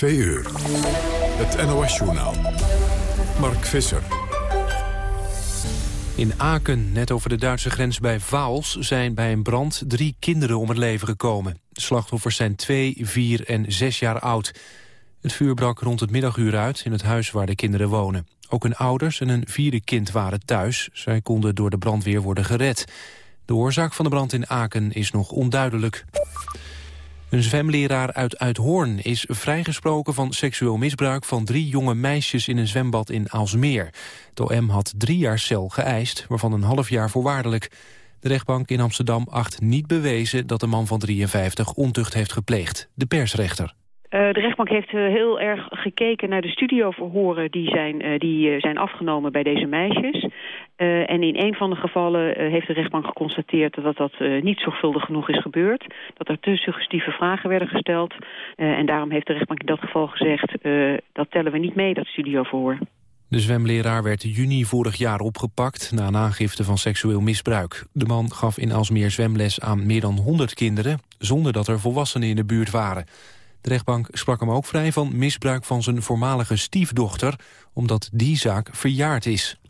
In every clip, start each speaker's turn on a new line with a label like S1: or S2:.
S1: Twee uur. Het NOS-journaal. Mark Visser.
S2: In Aken, net over de Duitse grens bij Vaals... zijn bij een brand drie kinderen om het leven gekomen. De slachtoffers zijn twee, vier en zes jaar oud. Het vuur brak rond het middaguur uit in het huis waar de kinderen wonen. Ook hun ouders en een vierde kind waren thuis. Zij konden door de brandweer worden gered. De oorzaak van de brand in Aken is nog onduidelijk. Een zwemleraar uit Uithoorn is vrijgesproken van seksueel misbruik van drie jonge meisjes in een zwembad in Aalsmeer. De OM had drie jaar cel geëist, waarvan een half jaar voorwaardelijk. De rechtbank in Amsterdam acht niet bewezen dat de man van 53 ontucht heeft gepleegd. De persrechter.
S3: Uh, de rechtbank heeft uh, heel erg gekeken naar de studioverhoren die zijn, uh, die, zijn afgenomen bij deze meisjes. En in een van de gevallen heeft de rechtbank geconstateerd dat dat niet zorgvuldig genoeg is gebeurd. Dat er te suggestieve vragen werden gesteld. en daarom heeft de rechtbank in dat geval gezegd, dat tellen we niet mee, dat studioverhoor.
S2: De zwemleraar werd juni vorig jaar opgepakt na een aangifte van seksueel misbruik. De man gaf in Alsmeer zwemles aan meer dan 100 kinderen, zonder dat er volwassenen in de buurt waren. De rechtbank sprak hem ook vrij van misbruik van zijn voormalige stiefdochter... omdat die zaak verjaard is.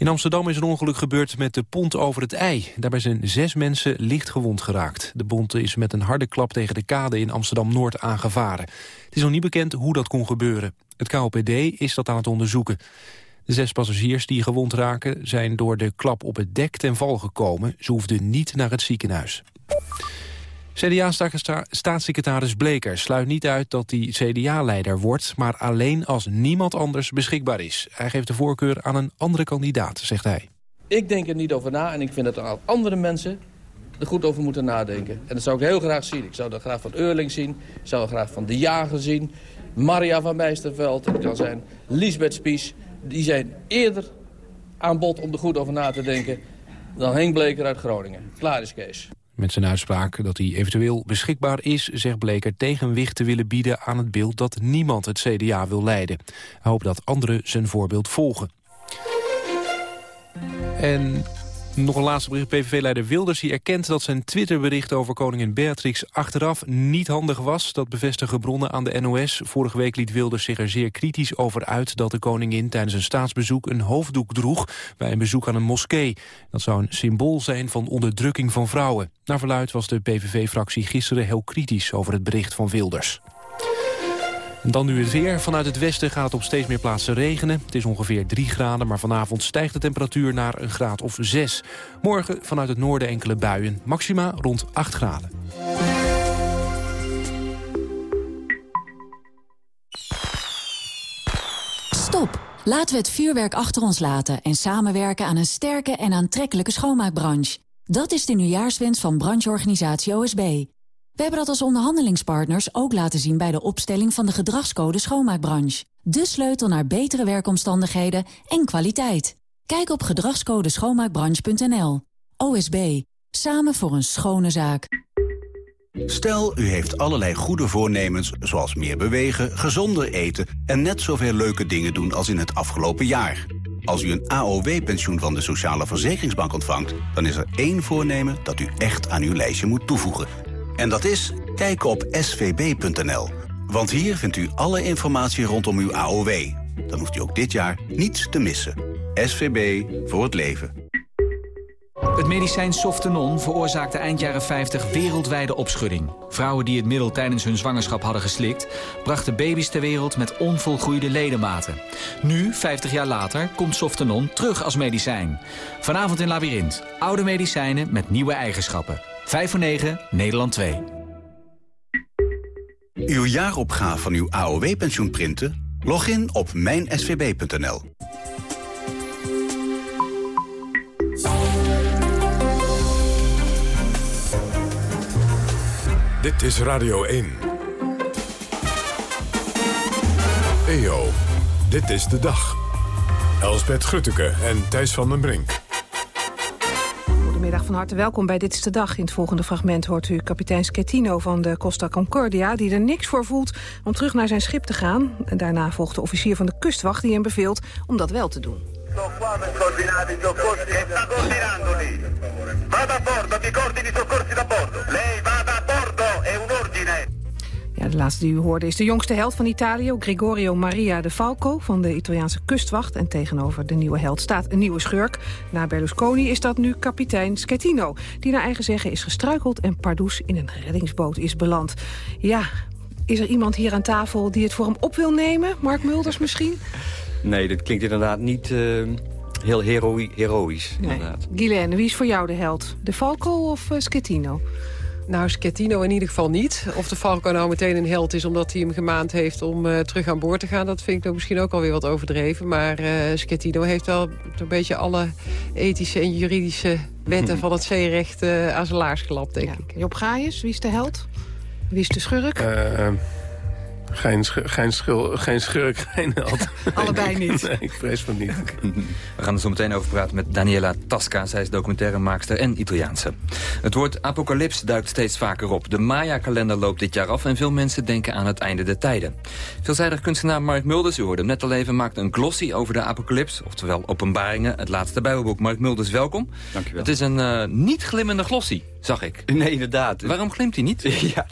S2: In Amsterdam is een ongeluk gebeurd met de pont over het IJ. Daarbij zijn zes mensen licht gewond geraakt. De pont is met een harde klap tegen de kade in Amsterdam-Noord aangevaren. Het is nog niet bekend hoe dat kon gebeuren. Het KOPD is dat aan het onderzoeken. De zes passagiers die gewond raken zijn door de klap op het dek ten val gekomen. Ze hoefden niet naar het ziekenhuis. CDA-staatssecretaris Bleker sluit niet uit dat hij CDA-leider wordt... maar alleen als niemand anders beschikbaar is. Hij geeft de voorkeur aan een andere kandidaat, zegt hij.
S4: Ik denk er niet over na en ik vind dat er andere mensen er goed over moeten nadenken. En dat zou ik heel graag zien. Ik zou dat graag van Eurling zien. Ik zou dat graag van De Jager zien. Maria van Meisterveld. Het kan zijn Lisbeth Spies. Die zijn eerder aan bod om er goed over na te denken... dan Henk Bleker uit Groningen. Klaar is Kees.
S2: Met zijn uitspraak dat hij eventueel beschikbaar is... zegt Bleker tegenwicht te willen bieden aan het beeld... dat niemand het CDA wil leiden. Hij hoopt dat anderen zijn voorbeeld volgen. En nog een laatste bericht. PVV-leider Wilders die erkent dat zijn Twitterbericht over koningin Beatrix achteraf niet handig was. Dat bevestigen bronnen aan de NOS. Vorige week liet Wilders zich er zeer kritisch over uit dat de koningin tijdens een staatsbezoek een hoofddoek droeg bij een bezoek aan een moskee. Dat zou een symbool zijn van onderdrukking van vrouwen. Naar verluid was de PVV-fractie gisteren heel kritisch over het bericht van Wilders. Dan nu het weer. Vanuit het westen gaat het op steeds meer plaatsen regenen. Het is ongeveer 3 graden, maar vanavond stijgt de temperatuur naar een graad of 6. Morgen vanuit het noorden enkele buien. Maxima rond 8 graden.
S5: Stop! Laten we het vuurwerk achter ons laten... en samenwerken aan een sterke en aantrekkelijke schoonmaakbranche. Dat is de nieuwjaarswens van brancheorganisatie OSB. We hebben dat als onderhandelingspartners ook laten zien bij de opstelling van de gedragscode schoonmaakbranche. De sleutel naar betere werkomstandigheden en kwaliteit. Kijk op gedragscodeschoonmaakbranche.nl. OSB. Samen voor een schone zaak.
S6: Stel, u heeft allerlei goede voornemens, zoals meer bewegen, gezonder eten... en net zoveel leuke dingen doen als in het afgelopen jaar. Als u een AOW-pensioen van de Sociale Verzekeringsbank ontvangt... dan is er één voornemen dat u echt aan uw lijstje moet toevoegen... En dat is kijken op svb.nl. Want hier vindt u alle informatie rondom uw AOW. Dan hoeft u ook dit jaar niets te missen. SVB voor het leven.
S7: Het medicijn Softenon veroorzaakte eind jaren 50 wereldwijde opschudding. Vrouwen die het middel tijdens hun zwangerschap hadden geslikt... brachten baby's ter wereld met onvolgroeide ledematen. Nu, 50 jaar later, komt Softenon terug als medicijn. Vanavond in Labyrinth. Oude medicijnen met nieuwe eigenschappen. 5 voor 9, Nederland 2.
S6: Uw jaaropgave van uw AOW-pensioen printen? Log in op mijnsvb.nl.
S1: Dit is Radio 1. EO, dit is de dag. Elsbeth Grutteke en Thijs van den Brink.
S8: Goedemiddag, van harte welkom bij Dit is de Dag. In het volgende fragment hoort u kapitein Schettino van de Costa Concordia... die er niks voor voelt om terug naar zijn schip te gaan. Daarna volgt de officier van de kustwacht die hem beveelt om dat wel te doen. Vada a bordo, ti cordi di soccorsi da bordo. Lei vada Ja, de laatste die u hoorde is de jongste held van Italië... Gregorio Maria de Falco van de Italiaanse kustwacht. En tegenover de nieuwe held staat een nieuwe schurk. Na Berlusconi is dat nu kapitein Schettino... die naar eigen zeggen is gestruikeld en pardoes in een reddingsboot is beland. Ja, is er iemand hier aan tafel die het voor hem op wil nemen? Mark Mulders misschien?
S9: Nee, dat klinkt inderdaad niet uh, heel heroi heroïs. Nee.
S8: Guylaine, wie is voor jou de held? De Falco of uh, Schettino?
S10: Nou, Schettino in ieder geval niet. Of de Falco nou meteen een held is omdat hij hem gemaand heeft om uh, terug aan boord te gaan... dat vind ik dan misschien ook alweer wat overdreven. Maar uh, Schettino heeft wel een beetje alle ethische en juridische wetten van het zeerecht uh, aan zijn laars gelapt, denk ja. ik.
S8: Job Gaius, wie is de held? Wie is de schurk?
S11: Geen, geen, schil, geen schurk, geen held.
S8: Allebei niet?
S11: Nee, ik vrees van niet.
S12: We gaan er zo meteen over praten met Daniela Tasca. Zij is documentairemaakster en Italiaanse. Het woord apocalyps duikt steeds vaker op. De Maya-kalender loopt dit jaar af en veel mensen denken aan het einde der tijden. Veelzijdig kunstenaar Mark Mulders, u hoorde hem net al even... maakt een glossy over de apocalyps, oftewel openbaringen. Het laatste bijbelboek. Mark Mulders, welkom.
S9: Dank je wel.
S12: Het is een uh, niet glimmende glossy, zag ik.
S9: Nee, inderdaad.
S12: Waarom glimt hij niet?
S9: ja,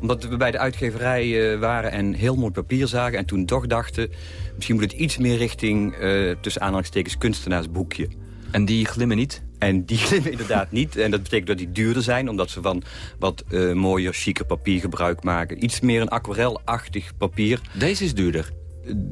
S9: omdat we bij de uitgeverij uh, waren en heel mooi papier zagen... en toen toch dachten, misschien moet het iets meer richting... Uh, tussen aanhalingstekens kunstenaarsboekje.
S12: En die glimmen niet?
S9: En die glimmen inderdaad niet. En dat betekent dat die duurder zijn, omdat ze van wat uh, mooier, chiquer papier gebruik maken. Iets meer een aquarelachtig papier.
S12: Deze is duurder?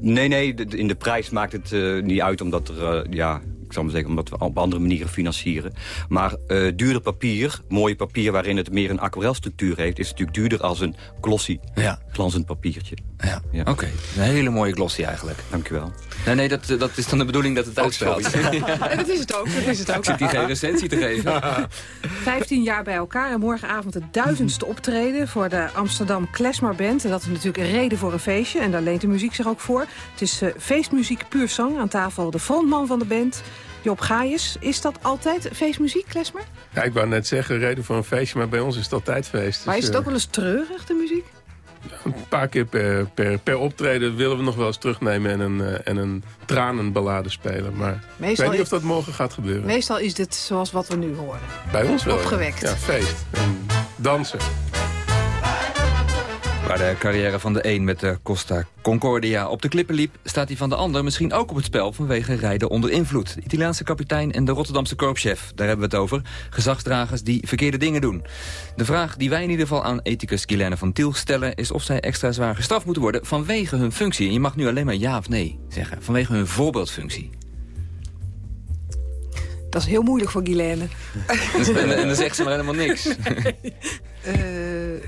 S9: Nee, nee, in de prijs maakt het niet uit, omdat er, ja, ik zal maar zeggen, omdat we op andere manieren financieren. Maar uh, duurder papier, mooie papier waarin het meer een aquarelstructuur heeft... is natuurlijk duurder als een glossy,
S12: ja.
S9: glanzend papiertje.
S12: Ja, ja. oké. Okay. Een hele mooie glossy eigenlijk.
S9: Dank u wel.
S12: Nee, nee, dat, dat is dan de bedoeling dat het uitstraalt.
S8: ja, dat is het ook. Dat is het ook.
S12: Ik zit hier geen recensie te geven.
S8: Vijftien jaar bij elkaar en morgenavond het duizendste optreden... voor de Amsterdam Klesmar Band. En dat is natuurlijk een reden voor een feestje. En daar leent de muziek zich ook voor. Het is uh, feestmuziek puur zang. Aan tafel de frontman van de band... Job Gaius, is dat altijd feestmuziek, Klesmer?
S11: Ja, ik wou net zeggen, reden voor een feestje, maar bij ons is het altijd feest.
S8: Maar dus, is het ook wel eens treurig, de muziek?
S11: Een paar keer per, per, per, optreden willen we nog wel eens terugnemen en een, uh, en een tranenballade spelen. Maar meestal ik weet niet of dat morgen gaat gebeuren.
S8: Meestal is dit zoals wat we nu horen.
S11: Bij ons wel.
S8: Opgewekt.
S11: Ja, feest. En dansen.
S12: Waar de carrière van de een met de Costa Concordia op de klippen liep... staat die van de ander misschien ook op het spel vanwege rijden onder invloed. De Italiaanse kapitein en de Rotterdamse korpschef, daar hebben we het over. Gezagsdragers die verkeerde dingen doen. De vraag die wij in ieder geval aan ethicus Guilaine van Tiel stellen... is of zij extra zwaar gestraft moeten worden vanwege hun functie. En je mag nu alleen maar ja of nee zeggen, vanwege hun voorbeeldfunctie.
S8: Dat is heel moeilijk voor Guilaine.
S12: en, en dan zegt ze maar helemaal niks.
S10: Uh,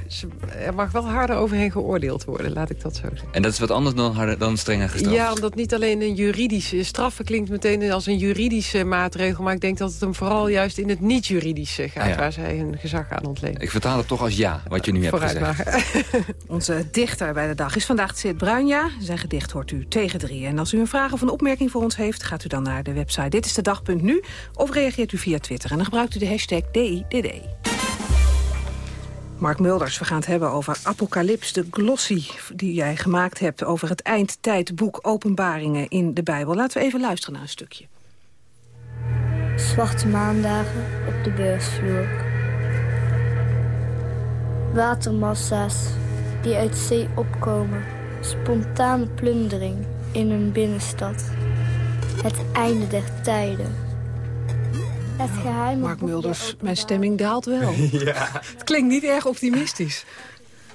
S10: ze, er mag wel harder overheen geoordeeld worden, laat ik dat zo zeggen.
S12: En dat is wat anders dan, harder, dan strenger gestraft?
S10: Ja, omdat niet alleen een juridische... Straffen klinkt meteen als een juridische maatregel... maar ik denk dat het hem vooral juist in het niet-juridische gaat... Ja. waar zij hun gezag aan ontlenen.
S12: Ik vertaal het toch als ja, wat je nu hebt gezegd.
S8: Onze dichter bij de dag is vandaag Sid Bruinja. Zijn gedicht hoort u tegen drie. En als u een vraag of een opmerking voor ons heeft... gaat u dan naar de website Dit is de dag.nu of reageert u via Twitter. En dan gebruikt u de hashtag DIDD. Mark Mulders, we gaan het hebben over Apocalyps, de glossy die jij gemaakt hebt... over het eindtijdboek Openbaringen in de Bijbel. Laten we even luisteren naar een stukje.
S13: Zwarte maandagen op de beursvloer. Watermassa's die uit zee opkomen. Spontane plundering in een binnenstad. Het einde der tijden. Het geheim.
S8: Mark Mulders, mijn stemming daalt wel.
S9: ja.
S8: Het klinkt niet erg optimistisch.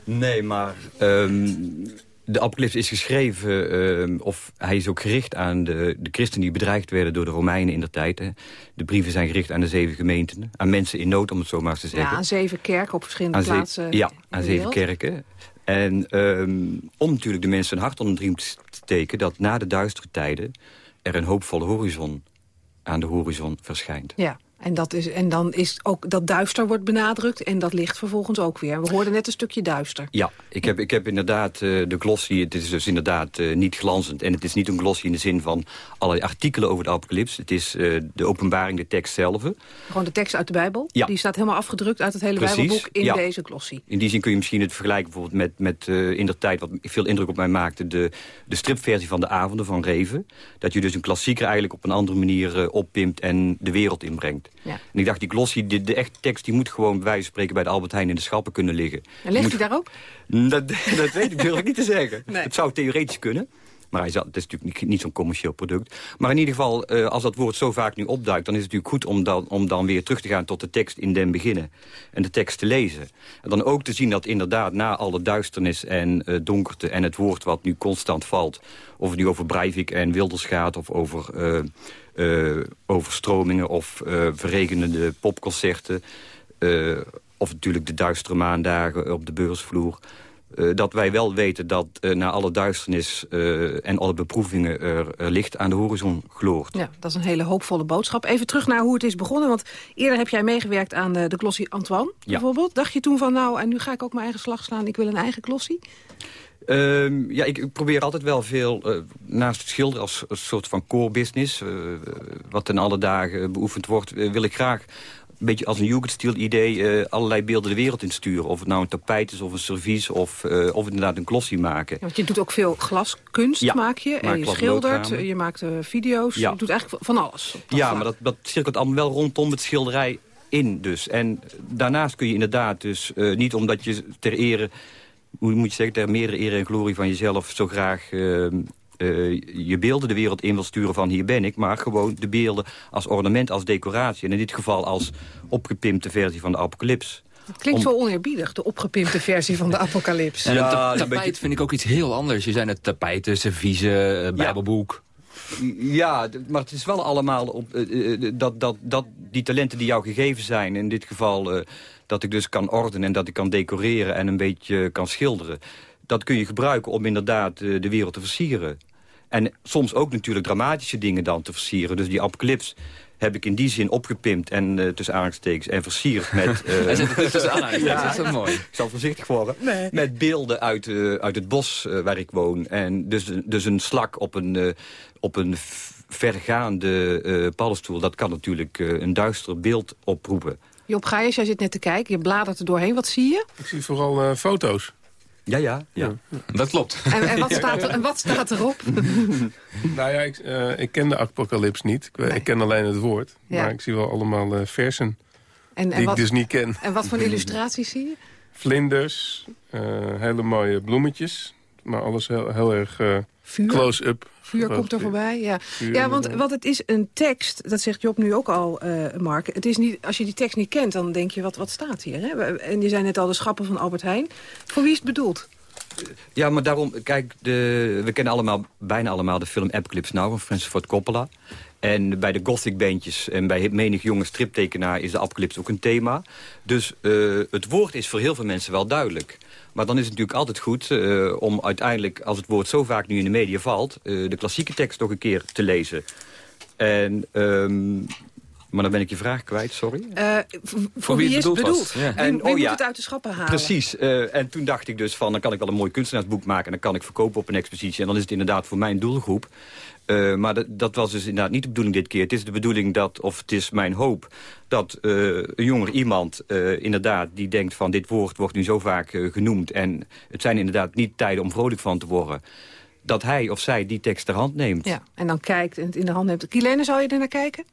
S9: Nee, maar um, de apocalyps is geschreven, um, of hij is ook gericht aan de, de christenen die bedreigd werden door de Romeinen in der tijd. Hè. De brieven zijn gericht aan de zeven gemeenten, aan mensen in nood, om het zo maar te zeggen.
S8: Ja, aan zeven kerken op verschillende
S9: aan
S8: plaatsen.
S9: Ja, aan zeven kerken. En um, om natuurlijk de mensen een hart onder de riem te steken... dat na de duistere tijden er een hoopvolle horizon aan de horizon verschijnt.
S8: Ja. En, dat is, en dan is ook dat duister wordt benadrukt en dat ligt vervolgens ook weer. We hoorden net een stukje duister.
S9: Ja, ik heb, ik heb inderdaad uh, de glossy, het is dus inderdaad uh, niet glanzend. En het is niet een glossy in de zin van allerlei artikelen over de apocalyps. Het is uh, de openbaring, de tekst zelf.
S8: Gewoon de tekst uit de Bijbel?
S9: Ja.
S8: Die staat helemaal afgedrukt uit het hele
S9: Precies,
S8: Bijbelboek in
S9: ja.
S8: deze glossy.
S9: In die zin kun je misschien het vergelijken bijvoorbeeld met, met in der tijd... wat veel indruk op mij maakte, de, de stripversie van de avonden van Reven. Dat je dus een klassieker eigenlijk op een andere manier oppimpt en de wereld inbrengt. Ja. En ik dacht, die glossy, de, de echte tekst... die moet gewoon bij wijze van spreken bij de Albert Heijn in de schappen kunnen liggen.
S8: En ligt hij daar ook?
S9: Dat, dat weet ik, durf ik niet te zeggen. Het zou theoretisch kunnen. Maar hij het is natuurlijk niet, niet zo'n commercieel product. Maar in ieder geval, eh, als dat woord zo vaak nu opduikt... dan is het natuurlijk goed om dan, om dan weer terug te gaan tot de tekst in den beginnen. En de tekst te lezen. En dan ook te zien dat inderdaad na alle duisternis en uh, donkerte... en het woord wat nu constant valt... of het nu over Breivik en Wilders gaat... of over uh, overstromingen of verregenende popconcerten... of natuurlijk de duistere maandagen op de beursvloer... Uh, dat wij wel weten dat uh, na alle duisternis uh, en alle beproevingen er, er, licht aan de horizon gloort.
S8: Ja, dat is een hele hoopvolle boodschap. Even terug naar hoe het is begonnen, want eerder heb jij meegewerkt aan de, de Glossy Antoine bijvoorbeeld. Dacht je toen van nou, en nu ga ik ook mijn eigen slag slaan, ik wil een eigen Glossy?
S9: Uh, ja, ik, probeer altijd wel veel, uh, naast het schilderen als een soort van core business... Uh, wat ten alle dagen beoefend wordt, wil ik graag een beetje als een Jugendstil-idee uh, allerlei beelden de wereld in sturen. Of het nou een tapijt is of een servies of, of inderdaad een glossy maken.
S8: Ja, want je doet ook veel glaskunst, ja, maak je. En je schildert, je maakt video's. Ja. Je doet eigenlijk van alles.
S9: Ja, maar dat, dat cirkelt allemaal wel rondom het schilderij in dus. En daarnaast kun je inderdaad dus niet omdat je ter ere... Hoe moet je zeggen, ter meerdere ere en glorie van jezelf zo graag uh, je beelden de wereld in wil sturen van hier ben ik... maar gewoon de beelden als ornament, als decoratie. En in dit geval als opgepimpte versie van de apocalyps.
S8: Het klinkt Om... wel oneerbiedig, de opgepimpte versie van de apocalyps.
S12: En ja, het tapijt beetje... vind ik ook iets heel anders. Je zijn het tapijten, serviezen, uh, bijbelboek.
S9: Ja, maar het is wel allemaal op, uh, dat, dat, dat die talenten die jou gegeven zijn... in dit geval dat ik dus kan ordenen en dat ik kan decoreren... en een beetje kan schilderen dat kun je gebruiken om inderdaad de wereld te versieren. En soms ook natuurlijk dramatische dingen dan te versieren. Dus die apocalyps heb ik in die zin opgepimpt en uh, tussen aanstekens en versierd met... Uh,
S12: tussen aanhalingstekens, dat is wel mooi. Ik
S9: zal voorzichtig worden. Nee. Met beelden uit, uh, uit het bos uh, waar ik woon. En dus, dus een slak op een, op een vergaande paddenstoel... dat kan natuurlijk een duister beeld oproepen.
S8: Job Gijs, jij zit net te kijken, je bladert er doorheen. Wat zie je?
S11: Ik zie vooral foto's.
S9: Ja, ja, ja.
S12: Dat klopt.
S8: En, en, wat, staat er, en wat staat erop?
S11: nou ja, ik, uh, ik ken de apocalyps niet. Ik, ik, ken alleen het woord. Maar ik zie wel allemaal uh, versen en, die wat, ik dus niet ken.
S8: En wat voor illustraties zie je?
S11: Vlinders, uh, hele mooie bloemetjes. Maar alles heel, heel erg close-up.
S8: Vuur komt er voorbij, ja. ja, want wat het is een tekst, dat zegt Job nu ook al, uh, Mark. Het is niet, als je die tekst niet kent, dan denk je, wat, wat staat hier? Hè? En je zei net al de schappen van Albert Heijn. Voor wie is het bedoeld?
S9: Ja, maar daarom, kijk, de, we kennen allemaal, bijna allemaal de film Apocalypse Now van Francis Ford Coppola. En bij de gothic bandjes en bij menig jonge striptekenaar is de apocalypse ook een thema. Dus uh, het woord is voor heel veel mensen wel duidelijk. Maar dan is het natuurlijk altijd goed uh, om uiteindelijk, als het woord zo vaak nu in de media valt... Uh, de klassieke tekst nog een keer te lezen. En... Um, maar dan ben ik je vraag kwijt, sorry.
S8: Uh, voor, wie, is het bedoeld? Ja. En, wie, wie oh, ja, moet het uit de schappen halen?
S9: Precies. Uh, en toen dacht ik dus van, dan kan ik wel een mooi kunstenaarsboek maken... en dan kan ik verkopen op een expositie. En dan is het inderdaad voor mijn doelgroep. Uh, maar dat, dat, was dus inderdaad niet de bedoeling dit keer. Het is de bedoeling dat, of het is mijn hoop... dat een jonger iemand inderdaad die denkt van... dit woord wordt nu zo vaak genoemd... en het zijn inderdaad niet tijden om vrolijk van te worden... dat hij of zij die tekst ter hand neemt.
S8: Ja, en dan kijkt en het in de hand neemt. Kilene, zou je er naar kijken?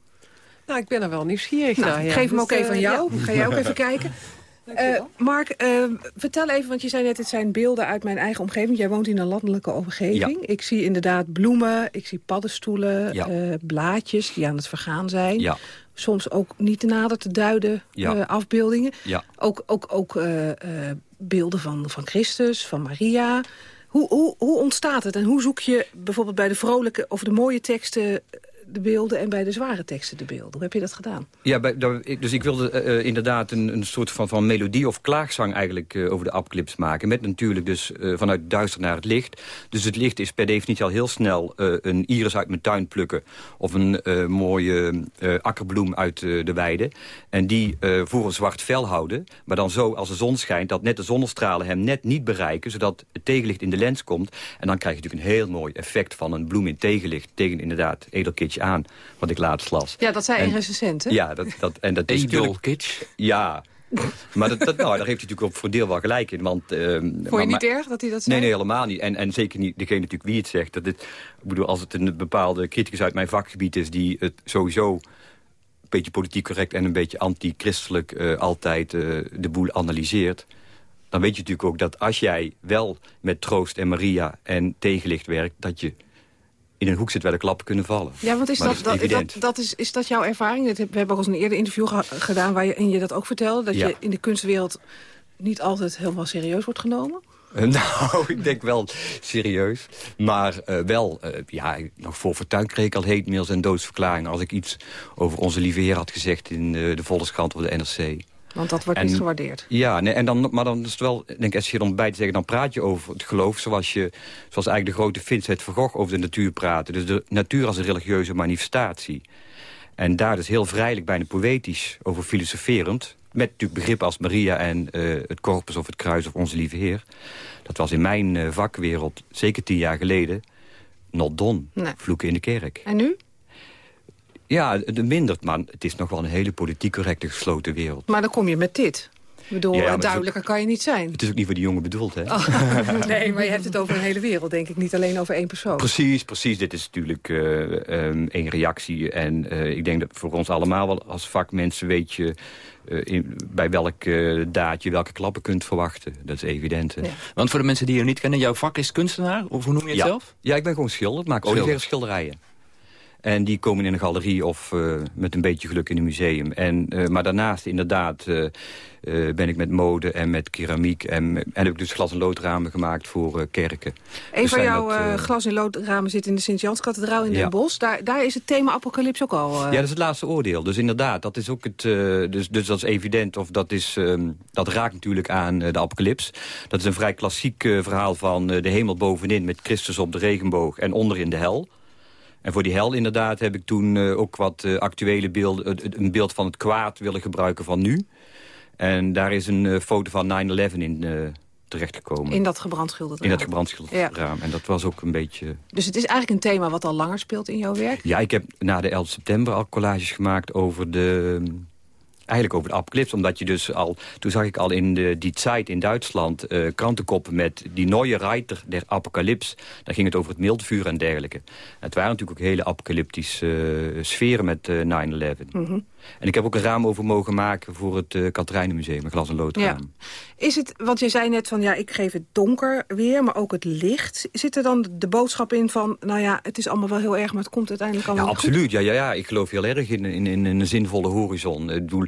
S10: Nou, ik ben er wel nieuwsgierig
S8: nou,
S10: naar.
S8: Ja. Geef hem ook dus, even aan jou. Ga jij ook even kijken. Uh, Mark, uh, vertel even, want je zei net, het zijn beelden uit mijn eigen omgeving. Jij woont in een landelijke omgeving. Ja. Ik zie inderdaad bloemen, ik zie paddenstoelen, ja. uh, blaadjes die aan het vergaan zijn. Ja. Soms ook niet nader te duiden afbeeldingen. Ook, ook, ook beelden van, van Christus, van Maria. Hoe, hoe, hoe ontstaat het en hoe zoek je bijvoorbeeld bij de vrolijke of de mooie teksten de beelden en bij de zware teksten de beelden. Hoe heb je dat gedaan?
S9: Ja, bij, dus ik wilde uh, inderdaad een, een soort van, van melodie of klaagzang eigenlijk uh, over de apocalyps maken. Met natuurlijk dus uh, vanuit duister naar het licht. Dus het licht is per definitie al heel snel een iris uit mijn tuin plukken. Of een mooie akkerbloem uit de weide. En die voor een zwart vel houden. Maar dan zo als de zon schijnt dat net de zonnestralen hem net niet bereiken. Zodat het tegenlicht in de lens komt. En dan krijg je natuurlijk een heel mooi effect van een bloem in tegenlicht. Tegen inderdaad edelkitje aan, wat ik laatst las.
S8: Ja, dat zei een recensent, hè?
S9: Ja, dat, dat, en dat is
S12: natuurlijk... kitsch?
S9: Ja, maar dat, dat, nou, daar heeft hij natuurlijk ook voor deel wel gelijk in. Want, uh,
S8: Vond je niet erg dat hij dat zei?
S9: Nee, nee, helemaal niet. En, en zeker niet degene natuurlijk wie het zegt. Dat dit, ik bedoel, als het een bepaalde criticus uit mijn vakgebied is... die het sowieso beetje politiek correct en een beetje anti-christelijk uh, altijd uh, de boel analyseert... dan weet je natuurlijk ook dat als jij wel met Troost en Maria en tegenlicht werkt... dat je in een hoek zit waar de klappen kunnen vallen.
S8: Ja, want is dat, dat, is dat, dat, is, is dat jouw ervaring? We hebben ook eens een eerder interview gedaan waarin je dat ook vertelde... dat je in de kunstwereld niet altijd helemaal serieus wordt genomen?
S9: Nou, ik denk wel serieus. Maar uh, wel, uh, ja, nog voor Fortuin kreeg ik al heetmails en doodsverklaringen... als ik iets over onze lieve heer had gezegd in uh, de Volkskrant of de NRC.
S8: Want dat wordt niet gewaardeerd.
S9: Ja, nee, en dan, maar dan is het wel, denk ik, als je dan bij te zeggen... dan praat je over het geloof zoals, je, zoals eigenlijk de grote Vincent van Gogh over de natuur praten. Dus de natuur als een religieuze manifestatie. En daar dus heel vrijelijk, bijna poëtisch over filosoferend... met natuurlijk begrippen als Maria en uh, het corpus of het kruis of onze lieve Heer. Dat was in mijn uh, vakwereld, zeker tien jaar geleden... not done, nee. vloeken in de kerk.
S8: En nu?
S9: Ja, het mindert, maar het is nog wel een hele politiek correcte gesloten wereld.
S8: Maar dan kom je met dit. Ik bedoel, ja, duidelijker kan je niet zijn.
S9: Het is ook niet voor die jongen bedoeld, hè?
S8: Oh, nee, maar je hebt het over een hele wereld, denk ik. Niet alleen over één persoon.
S9: Precies, precies. Dit is natuurlijk uh, um, één reactie. En uh, ik denk dat voor ons allemaal wel als vakmensen weet je... Uh, in, bij welk daad je welke klappen kunt verwachten. Dat is evident. Ja.
S12: Want voor de mensen die je niet kennen, jouw vak is kunstenaar? Of hoe noem je het
S9: ja.
S12: zelf?
S9: Ja, ik ben gewoon schilder. Ik maak olieverf schilderijen. En die komen in een galerie of uh, met een beetje geluk in een museum. En, uh, maar daarnaast inderdaad uh, ben ik met mode en met keramiek... en, en heb ik dus glas- en loodramen gemaakt voor kerken.
S8: Een dus van jouw glas- en loodramen zit in de Sint-Janskathedraal in Den ja. Bosch. Daar, daar is het thema apocalyps ook al...
S9: Ja, dat is het laatste oordeel. Dus inderdaad, dat is ook het... dus, dus dat is evident, of dat, is, um, dat raakt natuurlijk aan de apocalyps. Dat is een vrij klassiek verhaal van de hemel bovenin... met Christus op de regenboog en onderin de hel... En voor die hel inderdaad heb ik toen uh, ook wat uh, actuele beelden... Een beeld van het kwaad willen gebruiken van nu. En daar is een foto van 9-11 in terechtgekomen.
S8: In dat gebrandschilderd
S9: raam? In dat gebrandschilderd raam. En dat was ook een beetje...
S8: Dus het is eigenlijk een thema wat al langer speelt in jouw werk?
S9: Ja, ik heb na de 11 september al collages gemaakt over de eigenlijk over de apocalyps. Omdat je dus al, toen zag ik al in de, die tijd in Duitsland uh, krantenkoppen met die nieuwe Reiter der Apocalyps. Daar ging het over het mildvuur en dergelijke. het waren natuurlijk ook hele apocalyptische uh, sferen met uh, 9-11. Mm -hmm. En ik heb ook een raam over mogen maken voor het uh, Katrijnenmuseum, een glas- en loodraam.
S8: Ja. Is het, want je zei net van ja, ik geef het donker weer, maar ook het licht. Zit er dan de boodschap in van, nou ja, het is allemaal wel heel erg, maar het komt uiteindelijk allemaal
S9: Ja, absoluut. Ja, ja, ja, ik geloof heel erg in, in, in een zinvolle horizon. Ik bedoel,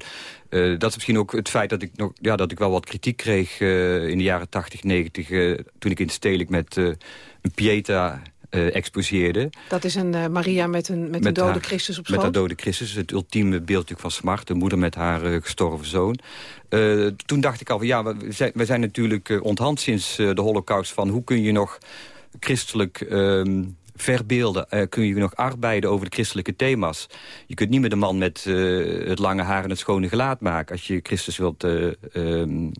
S9: uh, dat is misschien ook het feit dat ik, nog, ja, dat ik wel wat kritiek kreeg uh, in de jaren 80, 90... Uh, toen ik in Stedelijk met een Pieta uh, exposeerde.
S8: Dat is een uh, Maria met een, met, met een dode
S9: haar,
S8: Christus op schoot?
S9: Met haar dode Christus, het ultieme beeld van smart. De moeder met haar uh, gestorven zoon. toen dacht ik al van ja, we zijn, we zijn natuurlijk onthand sinds de holocaust... van hoe kun je nog christelijk... Ehm, verbeelden, kun je nog arbeiden over de christelijke thema's. Je kunt niet met een man met het lange haar en het schone gelaat maken... als je Christus wilt um,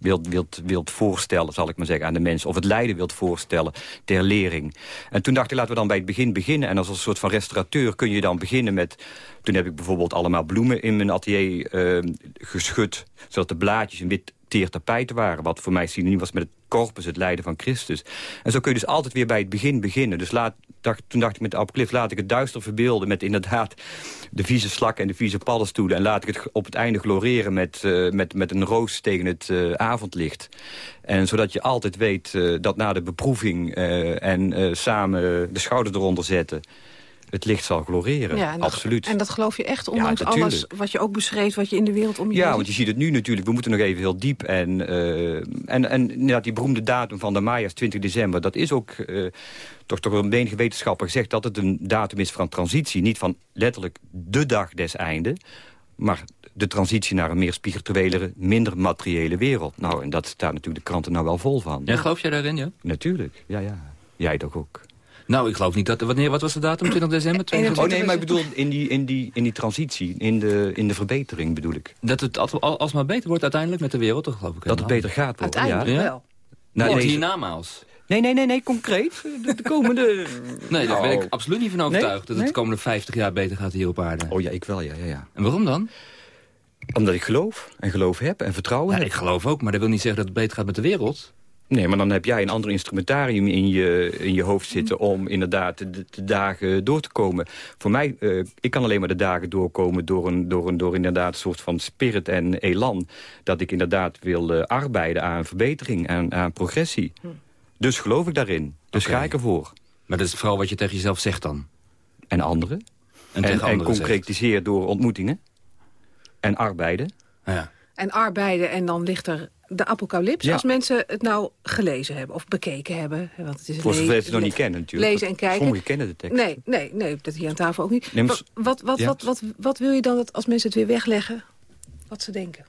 S9: wilt, wilt, wilt voorstellen, zal ik maar zeggen, aan de mensen. Of het lijden wilt voorstellen ter lering. En toen dacht ik, laten we dan bij het begin beginnen. En als een soort van restaurateur kun je dan beginnen met... Toen heb ik bijvoorbeeld allemaal bloemen in mijn atelier uh, geschud... zodat de blaadjes een wit tapijt waren. Wat voor mij synoniem was met het corpus, het lijden van Christus. En zo kun je dus altijd weer bij het begin beginnen. Dus laat, dacht, toen dacht ik met de apocalypse, laat ik het duister verbeelden... met inderdaad de vieze slak en de vieze paddenstoelen... en laat ik het op het einde gloreren met, uh, met, met een roos tegen het uh, avondlicht. En zodat je altijd weet uh, dat na de beproeving en samen de schouders eronder zetten het licht zal gloreren. Ja,
S8: en dat,
S9: Absoluut.
S8: En dat geloof je echt, ondanks ja, alles wat je ook beschreef... wat je in de wereld om je
S9: Ja,
S8: heen
S9: want je ziet het nu natuurlijk. We moeten nog even heel diep. En, uh, en, en ja, die beroemde datum van de Maya's, 20 december... dat is ook uh, toch toch een enige wetenschapper gezegd... dat het een datum is van transitie. Niet van letterlijk de dag des einde... maar de transitie naar een meer spirituele, minder materiële wereld. Nou, en dat staat natuurlijk de kranten nou wel vol van.
S12: Ja, geloof jij daarin, ja?
S9: Natuurlijk, ja, ja. Jij toch ook.
S12: Nou, ik geloof niet dat... Wanneer, wat was de datum? 20 december?
S9: 20 oh nee, maar ik bedoel in die, in die, in die transitie, in de, in de verbetering bedoel ik.
S12: Dat het alsmaar beter wordt uiteindelijk met de wereld, toch geloof ik.
S9: Dat het beter gaat worden,
S8: Uiteindelijk
S9: ja.
S8: wel.
S12: Nou, nee, hiernamaals.
S9: Nee, nee, nee, nee, concreet. De, de komende...
S12: nee, daar ben ik absoluut niet van overtuigd. Nee? Dat het de komende 50 jaar beter gaat hier op aarde.
S9: Oh ja, ik wel, ja, ja, ja.
S12: En waarom dan?
S9: Omdat ik geloof. En geloof heb en vertrouwen
S12: ja,
S9: heb.
S12: Ik geloof ook, maar dat wil niet zeggen dat het beter gaat met de wereld.
S9: Nee, maar dan heb jij een ander instrumentarium in je, in je hoofd zitten... om inderdaad de, de dagen door te komen. Voor mij, uh, ik kan alleen maar de dagen doorkomen... door, een, door, een, door inderdaad een soort van spirit en elan... dat ik inderdaad wil uh, arbeiden aan verbetering, aan, aan progressie. Hm. Dus geloof ik daarin. Dus okay. ga ik ervoor.
S12: Maar dat is vooral wat je tegen jezelf zegt dan?
S9: En anderen. En, en, en concretiseer door ontmoetingen. En arbeiden.
S12: Ja.
S8: En arbeiden en dan ligt er de apocalyps. Als mensen het nou gelezen hebben of bekeken hebben. Want het is
S9: Voor zover ze het nog niet kennen natuurlijk.
S8: Lezen en kijken.
S9: Sommigen kennen de tekst.
S8: Nee, nee, nee, dat hier aan tafel ook niet. wat, wat, wat, wat, wat, wat wil je dan dat als mensen het weer wegleggen, wat ze denken?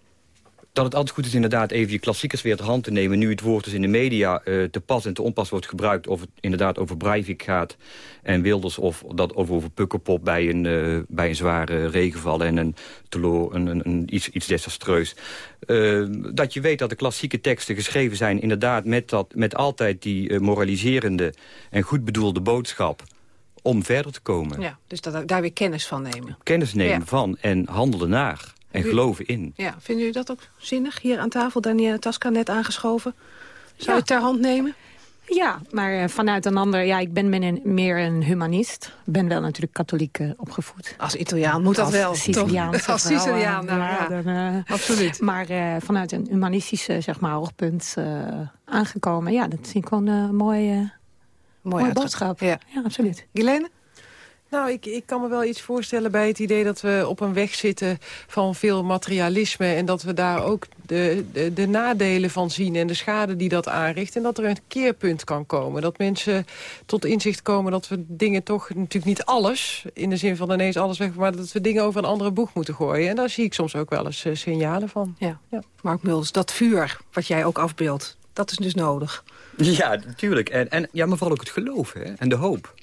S9: Dat het altijd goed is inderdaad even je klassiekers weer ter hand te nemen. Nu het woord dus in de media uh, te pas en te onpas wordt gebruikt... of het inderdaad over Breivik gaat en Wilders... of dat over, over Pukkelpop bij een, uh, bij een zware regenval... en een, teloor, een, een, een iets, iets desastreus. Uh, dat je weet dat de klassieke teksten geschreven zijn... inderdaad met, dat, met altijd die moraliserende en goed bedoelde boodschap om verder te komen.
S8: Ja, dus dat, daar weer kennis van nemen.
S9: Kennis nemen ja. van en handelen naar. En geloven in.
S8: Ja, vinden jullie dat ook zinnig? Hier aan tafel, Daniela Tasca net aangeschoven. Zou je het ter hand nemen?
S14: Ja, maar uh, vanuit een ander... Ja, ik ben meer een humanist. ben wel natuurlijk katholiek uh, opgevoed.
S8: Als Italiaan moet dat
S14: Als
S8: wel,
S14: Siciliaan.
S8: Als Siciliaan, nou, ja. Dan, uh, Absoluut.
S14: Maar vanuit een humanistische zeg maar, oogpunt aangekomen. Ja, dat vind ik gewoon een mooie, mooie boodschap. Ja. ja, absoluut.
S8: Guilaine?
S10: Nou, ik, ik kan me wel iets voorstellen bij het idee dat we op een weg zitten van veel materialisme. En dat we daar ook de, de, de, nadelen van zien en de schade die dat aanricht. En dat er een keerpunt kan komen. Dat mensen tot inzicht komen dat we dingen toch, natuurlijk niet alles... in de zin van ineens alles weg, maar dat we dingen over een andere boeg moeten gooien. En daar zie ik soms ook wel eens uh, signalen van.
S8: Ja. ja. Mark Mulders, dat vuur wat jij ook afbeeldt, dat is dus nodig.
S9: Ja, natuurlijk. En, en ja, maar vooral ook het geloof hè? en de hoop.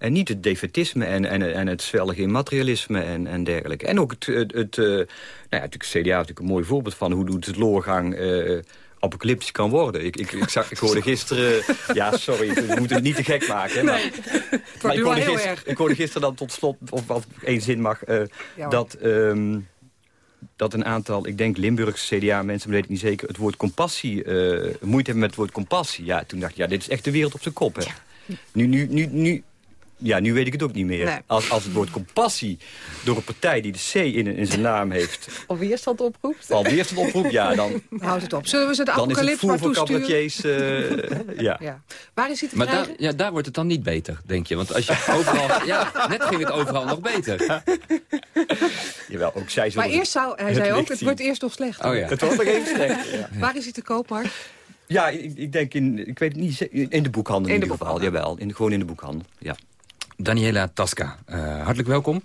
S9: En niet het defetisme en, en, en het zwellige materialisme en, en dergelijke. En ook het, het, het uh, nou ja, natuurlijk CDA is natuurlijk een mooi voorbeeld van hoe doet het loorgang... Uh, apocalyptisch kan worden. Ik, ik, ik, zag, ik hoorde gisteren... ja, sorry, we moeten het niet te gek maken. Maar, nee, maar ik, hoorde gisteren, ik hoorde gisteren dan tot slot, of ik één zin mag... Uh, ja, dat, um, dat een aantal, ik denk Limburgse CDA-mensen, weet ik niet zeker... het woord compassie, uh, moeite hebben met het woord compassie. Ja, toen dacht ik, ja, dit is echt de wereld op zijn kop. Hè. Ja. Nu, nu, nu, nu ja, nu weet ik het ook niet meer. Als, als het woord compassie door een partij die de C in, in zijn naam heeft...
S8: Al weerstand oproept?
S9: Al weerstand oproept, ja. Dan,
S8: Houdt het op. Zullen we ze de apocalypse maar toesturen?
S9: Dan is het uh, ja. ja.
S8: Waar is het
S12: Maar daar, ja, daar wordt het dan niet beter, denk je? Want als je overal... ja, net ging het overal nog beter.
S9: Jawel, ook zij
S8: Maar eerst zou, hij zei ook, het wordt eerst nog slecht.
S9: Oh, ja. Het wordt nog even slecht. Ja.
S8: Waar is hij te koop, Mark?
S9: Ja, ik, ik, denk in, ik weet het niet, in de boekhandel in, in ieder geval. Jawel, in, gewoon in de boekhandel, ja.
S12: Daniela Tasca, uh, hartelijk welkom.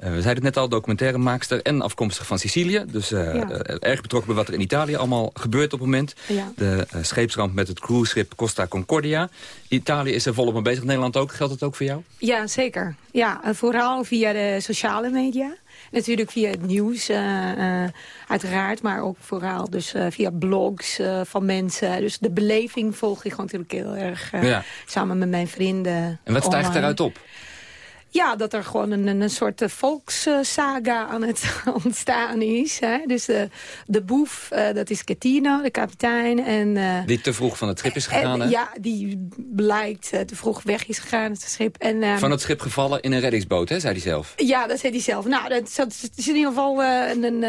S12: Uh, we zeiden het net al, documentairemaakster en afkomstig van Sicilië. Dus uh, ja. erg betrokken bij wat er in Italië allemaal gebeurt op het moment. Ja. De scheepsramp met het cruiseschip Costa Concordia. Italië is er volop mee bezig, Nederland ook. Geldt het ook voor jou?
S14: Ja, zeker. Ja, vooral via de sociale media. Natuurlijk via het nieuws, uh, uh, uiteraard. Maar ook vooral dus, uh, via blogs van mensen. Dus de beleving volg ik gewoon natuurlijk heel erg ja. samen met mijn vrienden.
S12: En wat stijgt eruit op?
S14: Ja, dat er gewoon een, een soort volkssaga aan het ontstaan is. Hè? Dus de, de boef, uh, dat is Catino, de kapitein. En, uh,
S12: die te vroeg van het schip is gegaan, en, hè?
S14: Ja, die blijkt uh, te vroeg weg is gegaan, het schip. En,
S12: um, van het schip gevallen in een reddingsboot, hè, zei hij zelf?
S14: Ja, dat zei hij zelf. Nou, dat, dat is in ieder geval een, een,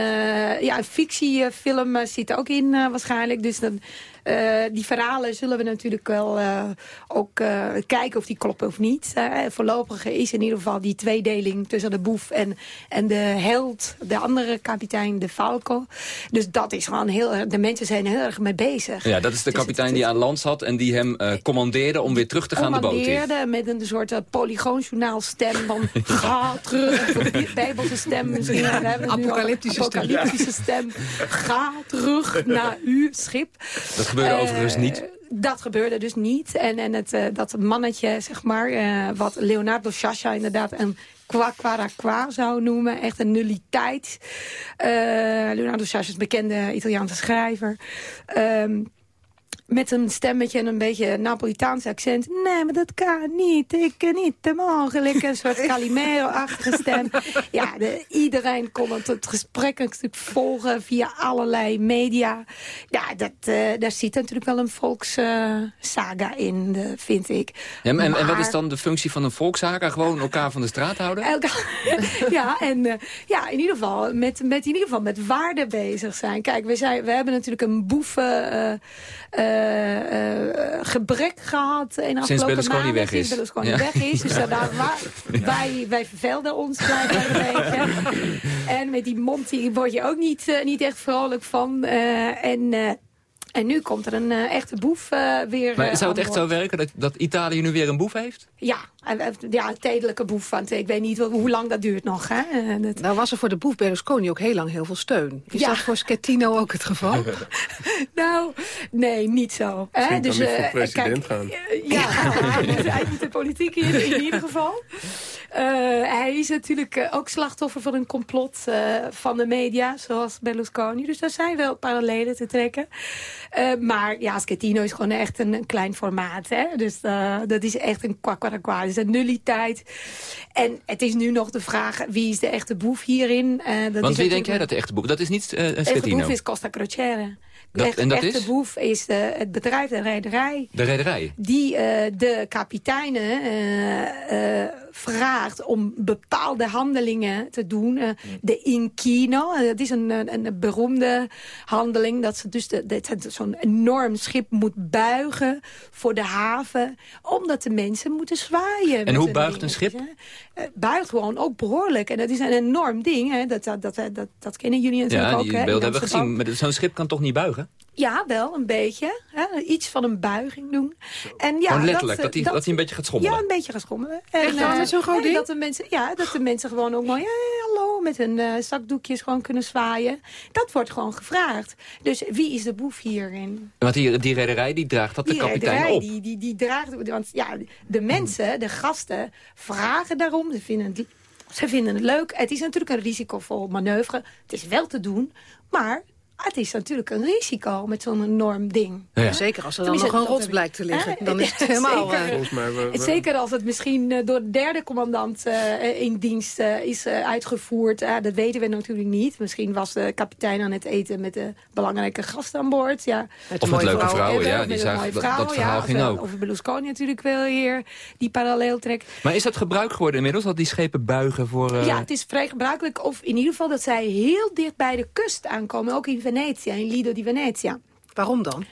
S14: ja, een fictiefilm zit er ook in waarschijnlijk. Dus dan die verhalen zullen we natuurlijk wel uh, ook uh, kijken of die kloppen of niet. voorlopig is in ieder geval die tweedeling tussen de boef en, en de held, de andere kapitein, de Falco. Dus dat is gewoon heel de mensen zijn heel erg mee bezig.
S12: Ja, dat is de dus kapitein die aan land zat en die hem commandeerde om weer terug te gaan de boot in.
S14: Commandeerde met een soort polygoonjournaal stem van ga terug, bijbelse stem misschien.
S8: Apocalyptische,
S14: apocalyptische stem. Ga terug naar uw schip.
S12: Dat gebeurde overigens niet.
S14: Dat gebeurde dus niet. En, en het, uh, dat mannetje, zeg maar, uh, wat Leonardo Sciascia inderdaad een qua zou noemen. Echt een nulliteit. Leonardo Sciascia is een bekende Italiaanse schrijver. Um, met een stemmetje en een beetje Napolitaans accent. Nee, maar dat kan niet. Ik kan niet te mogelijk. Een soort Calimero-achtige stem. Ja, de, iedereen kon het, het gesprek natuurlijk volgen via allerlei media. Ja, dat, uh, daar zit natuurlijk wel een volkssaga uh, in, uh, vind ik.
S12: Ja, en, maar, en, wat is dan de functie van een volkssaga? Gewoon elkaar van de straat houden?
S14: ja, en uh, ja, in ieder geval met, met, in ieder geval met waarde bezig zijn. Kijk, we, zijn, we hebben natuurlijk een boeven uh, gebrek gehad in
S12: Sinds Berlusconi weg
S14: is. Sinds Berlusconi ja. weg is. Dus daar, wij, wij vervelden ons blijkbaar een beetje. En met die Monti word je ook niet, uh, niet echt vrolijk van. En... En nu komt er een uh, echte boef uh, weer
S12: Maar zou het echt zo werken dat, dat Italië nu weer een boef heeft?
S14: Ja, ja een tijdelijke boef. Want ik weet niet hoe lang dat duurt nog. Hè?
S8: Dat... Nou was er voor de boef Berlusconi ook heel lang heel veel steun. Is ja. dat voor Schettino ook het geval?
S14: nou, nee, niet zo.
S11: Hè? Dus, uh, voor president kijk, gaan.
S14: ja, hij moet de politiek in, in ieder geval. Uh, hij is natuurlijk ook slachtoffer van een complot uh, van de media, zoals Berlusconi. Dus daar zijn wel parallellen te trekken. maar ja, Schettino is gewoon echt een, een klein formaat. Hè? Dus dat is echt een kwakwarakwa. Is een nulliteit. En het is nu nog de vraag, wie is de echte boef hierin?
S12: dat Want wie denk jij dat de echte boef? Dat is niet Schettino? De
S14: echte boef is Costa Crociere.
S12: Dat,
S14: echt,
S12: en dat
S14: echte
S12: is?
S14: boef is de, het bedrijf, de rederij.
S12: De rederij?
S14: Die uh, de kapiteinen uh, uh, vraagt om bepaalde handelingen te doen. Uh, de inquino, dat is een, een, een, beroemde handeling. Dat ze dus zo'n enorm schip moet buigen voor de haven. Omdat de mensen moeten zwaaien.
S12: En hoe buigt een schip?
S14: Buigt gewoon ook behoorlijk. En dat is een enorm ding. Hè. Dat, dat, dat, dat, dat kennen jullie natuurlijk
S12: ja,
S14: ook.
S12: Ja, die beelden hebben we gezien. Zo'n schip kan toch niet buigen?
S14: Ja, wel, een beetje. Hè? Iets van een buiging doen. En ja,
S12: Gewoon letterlijk, dat, hij dat, dat een beetje gaat schommelen?
S14: Ja, een beetje gaat schommelen.
S8: En, Echt uh, zo'n groot ding?
S14: Dat de mensen, ja, dat de mensen gewoon ook mooi, hey, hallo, met hun uh, zakdoekjes gewoon kunnen zwaaien. Dat wordt gewoon gevraagd. Dus wie is de boef hierin?
S12: Want die, die rederij, die draagt dat
S14: die
S12: de kapitein
S14: rederij,
S12: op?
S14: Die, die, die draagt, want ja, de mensen, de gasten, vragen daarom. Ze vinden het, ze vinden het leuk. Het is natuurlijk een risicovol manoeuvre. Het is wel te doen, maar het is natuurlijk een risico met zo'n enorm ding.
S8: Ja. Zeker als er dan nog een rots blijkt te liggen. Eh, dan is het helemaal...
S14: Zeker, mij, we, we... zeker als het misschien uh, door de derde commandant uh, in dienst uh, is uitgevoerd. dat weten we natuurlijk niet. Misschien was de kapitein aan het eten met de belangrijke gast aan boord. Ja.
S12: Met of met leuke vrouwen, ja. Die zagen,
S14: vrouw,
S12: dat, dat verhaal
S14: ja,
S12: ging ook.
S14: Of Berlusconi natuurlijk wel hier, die parallel trekt.
S12: Maar is dat gebruik geworden inmiddels, dat die schepen buigen voor...
S14: Ja, het is vrij gebruikelijk. Of in ieder geval dat zij heel dicht bij de kust aankomen. Ook in Venetië, in Lido di Venezia.
S8: Waarom dan?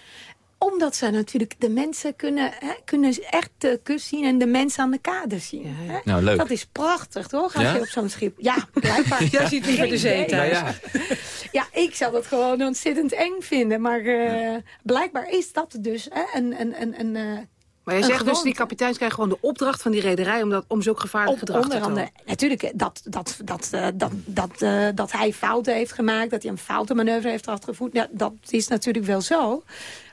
S14: Omdat ze natuurlijk de mensen kunnen, hè, kunnen echt de kust zien en de mensen aan de kade zien. Hè?
S12: Nou, leuk.
S14: Dat is prachtig, toch? Als
S12: Ja?
S14: je op zo'n schip... Ja, blijkbaar.
S8: Jij ziet liever de zee thuis.
S12: Ja, ja.
S14: Ja, ik zou dat gewoon ontzettend eng vinden. Maar eh, blijkbaar is dat dus hè, een... een, een, een eh,
S8: Maar jij zegt dus, die kapiteins krijgen gewoon de opdracht van die rederij... om, dat, om zulk gevaarlijk
S14: op
S8: gedrag te
S14: onder andere, natuurlijk, dat, dat, dat, eh, dat, dat, eh, dat hij fouten heeft gemaakt, dat hij een foutenmanoeuvre heeft uitgevoerd, ja, dat is natuurlijk wel zo.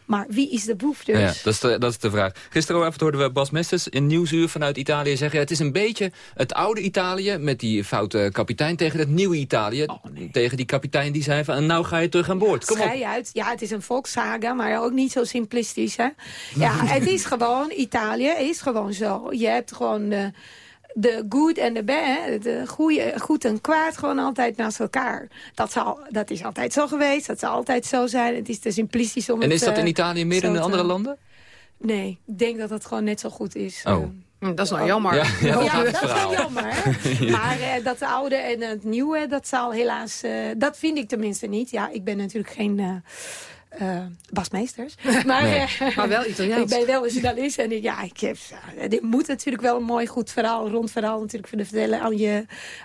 S14: Maar wie is de boef dus?
S12: Ja, dat is, de, dat is de vraag. Gisteravond hoorden we Bas Mesters in Nieuwsuur vanuit Italië zeggen... Ja, het is een beetje het oude Italië met die foute kapitein... tegen het nieuwe Italië, tegen die kapitein die zei van... nou ga je terug aan boord, kom op.
S14: Schei uit. Ja, het is een volkssaga, maar ook niet zo simplistisch. Hè? Ja, het is gewoon, Italië is gewoon zo. Je hebt gewoon de, de good en de bad, de goeie, goed en kwaad, gewoon altijd naast elkaar. Dat, zal, dat is altijd zo geweest, dat zal altijd zo zijn. Het is te simplistisch om
S12: En
S14: het,
S12: is dat in
S14: eh,
S12: Italië meer dan in andere landen?
S14: Nee, ik denk dat het gewoon net zo goed is.
S12: Oh.
S8: Dat is nou jammer.
S12: Ja, ja, dat
S14: ja,
S12: is
S14: dat wel jammer. hè. Maar eh, dat oude en het nieuwe, dat zal helaas... eh, dat vind ik tenminste niet. Ja, ik ben natuurlijk geen... eh eh, Bas Meesters. Maar,
S12: Nee.
S14: eh,
S8: Maar wel Italiaans.
S14: ik ben wel een journalist en ik, ja, ik heb, ja, dit moet natuurlijk wel een mooi goed verhaal, rond verhaal natuurlijk kunnen vertellen aan je,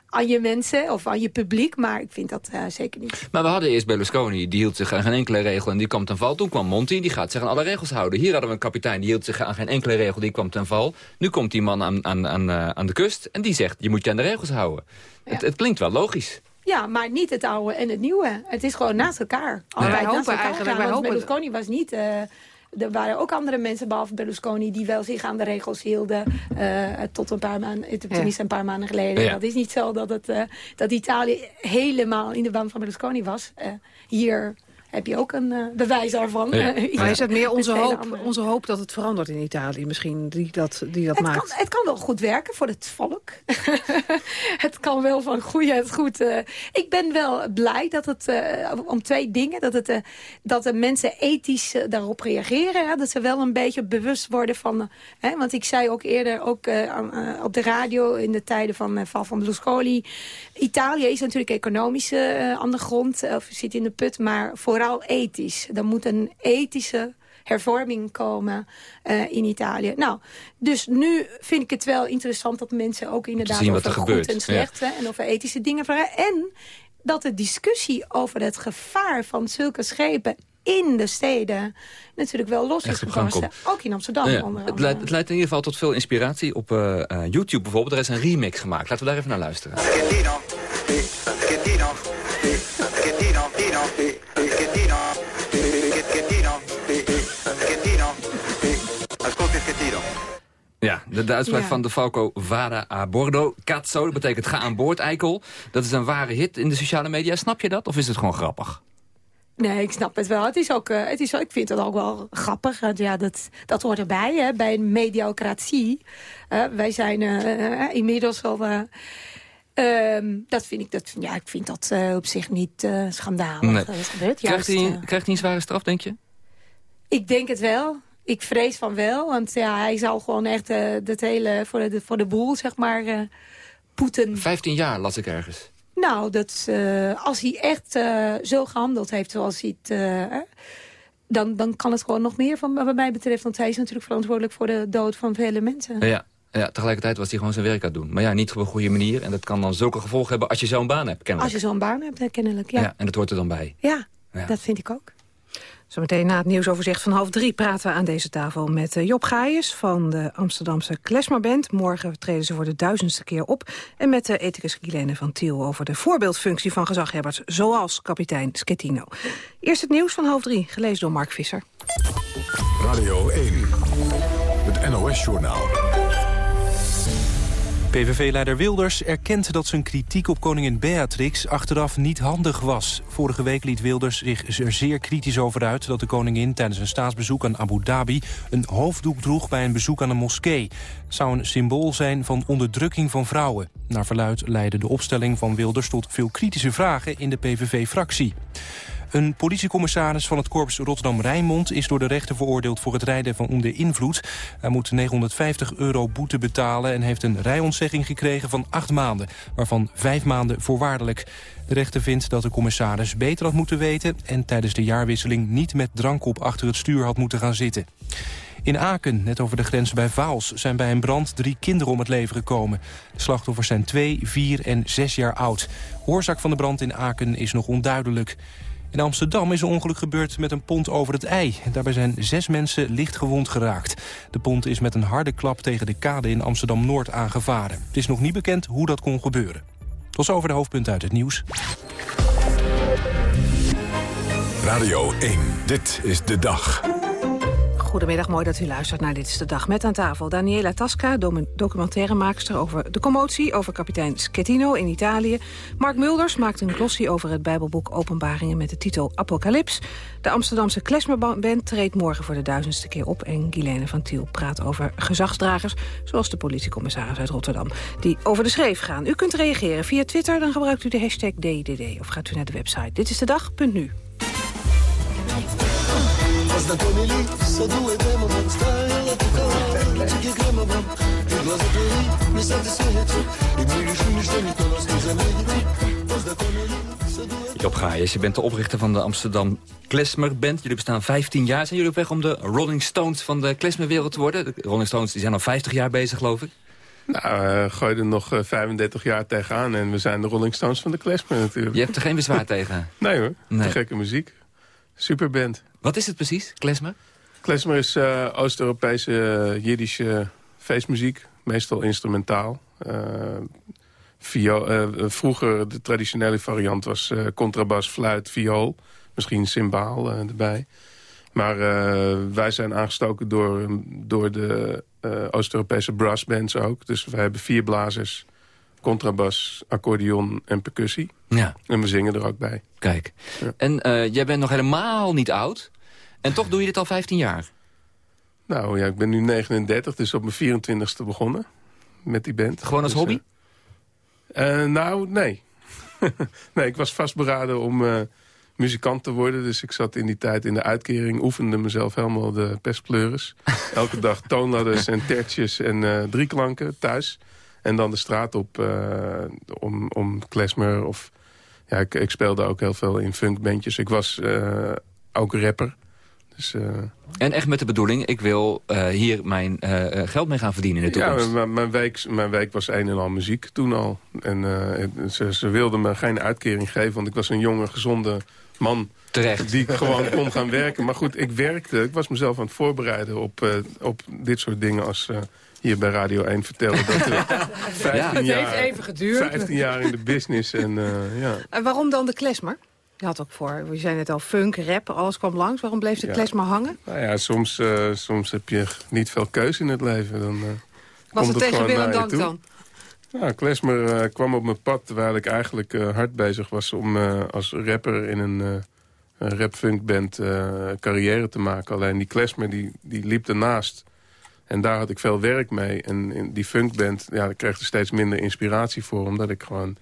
S14: aan je mensen of aan je publiek. Maar ik vind dat eh, zeker niet.
S12: Maar we hadden eerst Berlusconi, die hield zich aan geen enkele regel en die kwam ten val. Toen kwam Monti, die gaat zich aan alle regels houden. Hier hadden we een kapitein, die hield zich aan geen enkele regel, die kwam ten val. Nu komt die man aan, aan, aan, eh, aan de kust en die zegt, je moet je aan de regels houden. Het, het klinkt wel logisch.
S14: Ja, maar niet het oude en het nieuwe. Het is gewoon naast elkaar. Altijd
S8: wij
S14: naast
S8: hopen
S14: elkaar
S8: eigenlijk,
S14: gaan,
S8: wij hopen-
S14: Berlusconi was niet... eh, er waren ook andere mensen, behalve Berlusconi... die wel zich aan de regels hielden eh, tot een paar maanden... tenminste een paar maanden geleden.
S12: Ja.
S14: Dat is niet zo dat, het, eh, dat Italië helemaal in de band van Berlusconi was. Eh, hier heb je ook een uh, bewijs daarvan.
S8: Ja. maar is het meer onze hoop, onze hoop dat het verandert in Italië misschien, die dat, die dat
S14: het
S8: maakt?
S14: Kan, het kan wel goed werken voor het volk. het kan wel van goede het goed. Uh, ik ben wel blij dat het, uh, om twee dingen, dat, het, dat de mensen ethisch daarop reageren. Hè, dat ze wel een beetje bewust worden van... Hè, want ik zei ook eerder, ook op de radio in de tijden van val van Berlusconi... Italië is natuurlijk economisch aan de grond, of zit in de put, maar vooral ethisch. Er moet een ethische hervorming komen uh, in Italië. Nou, dus nu vind ik het wel interessant dat mensen ook inderdaad
S12: zien
S14: over
S12: goed
S14: gebeurt. en slecht ja. en over ethische dingen vragen. En dat de discussie over het gevaar van zulke schepen in de steden natuurlijk wel los is gebarsten. Ook in Amsterdam.
S12: Ja, het, leidt, het, leidt, in ieder geval tot veel inspiratie. Op uh, uh, YouTube bijvoorbeeld, er is een remix gemaakt. Laten we daar even naar luisteren. Ja, de, de uitspraak ja. van de Falco Vada a bordo. Cazzo, dat betekent ga aan boord, eikel. Dat is een ware hit in de sociale media. Snap je dat? Of is het gewoon grappig?
S14: Nee, ik snap het wel. Het is ook, uh, het is, ik vind het ook wel grappig. Want ja, dat, dat hoort erbij, hè, bij een mediocratie. Uh, wij zijn uh, inmiddels al... Um, dat vind ik, dat, ja, ik vind dat op zich niet schandalig.
S12: Nee.
S14: Dat.
S12: Krijgt, hij, krijgt hij een zware straf, denk je?
S14: Ik denk het wel. Ik vrees van wel. Want ja, hij zal gewoon echt het hele, voor de, voor de boel, zeg maar, poeten.
S12: 15 jaar las ik ergens.
S14: Nou, dat, uh, als hij echt uh, zo gehandeld heeft zoals hij het... Uh, dan, dan kan het gewoon nog meer van wat mij betreft. Want hij is natuurlijk verantwoordelijk voor de dood van vele mensen.
S12: Ja, ja tegelijkertijd was hij gewoon zijn werk aan het doen. Maar ja, niet op een goede manier. En dat kan dan zulke gevolgen hebben als je zo'n baan hebt, kennelijk.
S14: Als je zo'n baan hebt, kennelijk, ja. ja.
S12: En dat hoort er dan bij.
S14: Ja, ja. dat vind ik ook.
S8: Zometeen na het nieuwsoverzicht van half drie praten we aan deze tafel met Job Gaaiers van de Amsterdamse Klesmerband. Morgen treden ze voor de duizendste keer op. En met de ethicus Guilaine van Tiel over de voorbeeldfunctie van gezaghebbers, zoals kapitein Schettino. Eerst het nieuws van half drie, gelezen door Mark Visser.
S1: Radio 1, het NOS-journaal.
S2: PVV-leider Wilders erkent dat zijn kritiek op koningin Beatrix achteraf niet handig was. Vorige week liet Wilders zich er zeer kritisch over uit dat de koningin tijdens een staatsbezoek aan Abu Dhabi een hoofddoek droeg bij een bezoek aan een moskee. Het zou een symbool zijn van onderdrukking van vrouwen. Naar verluid leidde de opstelling van Wilders tot veel kritische vragen in de PVV-fractie. Een politiecommissaris van het korps Rotterdam-Rijnmond... is door de rechter veroordeeld voor het rijden van onder invloed. Hij moet 950 euro boete betalen... en heeft een rijontzegging gekregen van acht maanden... waarvan vijf maanden voorwaardelijk. De rechter vindt dat de commissaris beter had moeten weten... en tijdens de jaarwisseling niet met drank op achter het stuur had moeten gaan zitten. In Aken, net over de grens bij Vaals, zijn bij een brand drie kinderen om het leven gekomen. De slachtoffers zijn twee, vier en zes jaar oud. Oorzaak van de brand in Aken is nog onduidelijk. In Amsterdam is een ongeluk gebeurd met een pont over het ei. Daarbij zijn zes mensen licht gewond geraakt. De pont is met een harde klap tegen de kade in Amsterdam-Noord aangevaren. Het is nog niet bekend hoe dat kon gebeuren. Tot zover de hoofdpunten uit het nieuws.
S1: Radio 1, dit is de dag.
S8: Goedemiddag, mooi dat u luistert naar Dit is de Dag. Met aan tafel Daniela Tasca, documentairemaakster over de commotie... over kapitein Schettino in Italië. Mark Mulders maakt een glossy over het bijbelboek Openbaringen... met de titel Apocalyps. De Amsterdamse Klesmerband treedt morgen voor de duizendste keer op... en Guilaine van Tiel praat over gezagsdragers... zoals de politiecommissaris uit Rotterdam, die over de schreef gaan. U kunt reageren via Twitter, dan gebruikt u de hashtag DDD... of gaat u naar de website Dit is de dat come lì, so due demo, stai alla tua Non c'è che crema, ma che cosa tu lì, mi state sotto E mi riuscini, stai con la scusa Als dat come lì, Job Gaaiers, je bent de oprichter van de Amsterdam Klesmer Band. Jullie bestaan 15 jaar. Zijn jullie op weg om de Rolling Stones van de klesmerwereld te worden? De Rolling Stones die zijn al 50 jaar bezig, geloof ik.
S11: Nou, uh, gooi er nog uh, 35 jaar tegenaan en we zijn de Rolling Stones van de klesmer natuurlijk.
S12: Je hebt er geen bezwaar tegen?
S11: Nee hoor, nee. gekke muziek. Superband.
S12: Wat is het precies, klezmer?
S11: Klezmer is uh, Oost-Europese uh, Jiddische feestmuziek. Meestal instrumentaal. Uh, vroeger de traditionele variant was contrabas, fluit, viool. Misschien cymbaal erbij. Maar wij zijn aangestoken door, door de Oost-Europese brassbands ook. Dus we hebben vier blazers contrabas, accordeon en percussie.
S12: Ja.
S11: En we zingen er ook bij.
S12: Kijk. En uh, jij bent nog helemaal niet oud. En toch doe je dit al 15 jaar?
S11: Nou ja, ik ben nu 39, dus op mijn 24ste begonnen met die band.
S12: Gewoon als
S11: dus,
S12: hobby?
S11: Uh, nou, nee. nee, ik was vastberaden om muzikant te worden. Dus ik zat in die tijd in de uitkering, oefende mezelf helemaal de pestpleuris. Elke dag toonladders en tertjes en drieklanken thuis. En dan de straat op om, om klezmer of... Ja, ik, ik, speelde ook heel veel in funkbandjes. Ik was ook rapper. Dus, uh...
S12: En echt met de bedoeling, ik wil uh, hier mijn uh, geld mee gaan verdienen in de toekomst.
S11: Ja, mijn week, mijn week was een en al muziek toen al. En ze, ze wilden me geen uitkering geven, want ik was een jonge, gezonde man...
S12: Terecht.
S11: Die gewoon kon gaan werken. Maar goed, ik werkte, ik was mezelf aan het voorbereiden op, op dit soort dingen als hier bij Radio 1 vertellen. Dat er 15
S8: ja,
S11: jaar,
S8: het heeft even geduurd.
S11: 15 jaar in de business. En, ja.
S8: en waarom dan de klesmer? Je had ook voor, we zijn het al, funk, rap, alles kwam langs. Waarom bleef de ja. maar hangen?
S11: Nou ja, soms, uh, soms heb je niet veel keuze in het leven. Dan, uh,
S8: Was het tegen wil en dank dan?
S11: Ja, klesmer uh, kwam op mijn pad terwijl ik eigenlijk hard bezig was... om als rapper in een rap-funk-band carrière te maken. Alleen die klesmer die, die liep ernaast. En daar had ik veel werk mee. En in die funkband ja, daar kreeg ik steeds minder inspiratie voor... omdat ik gewoon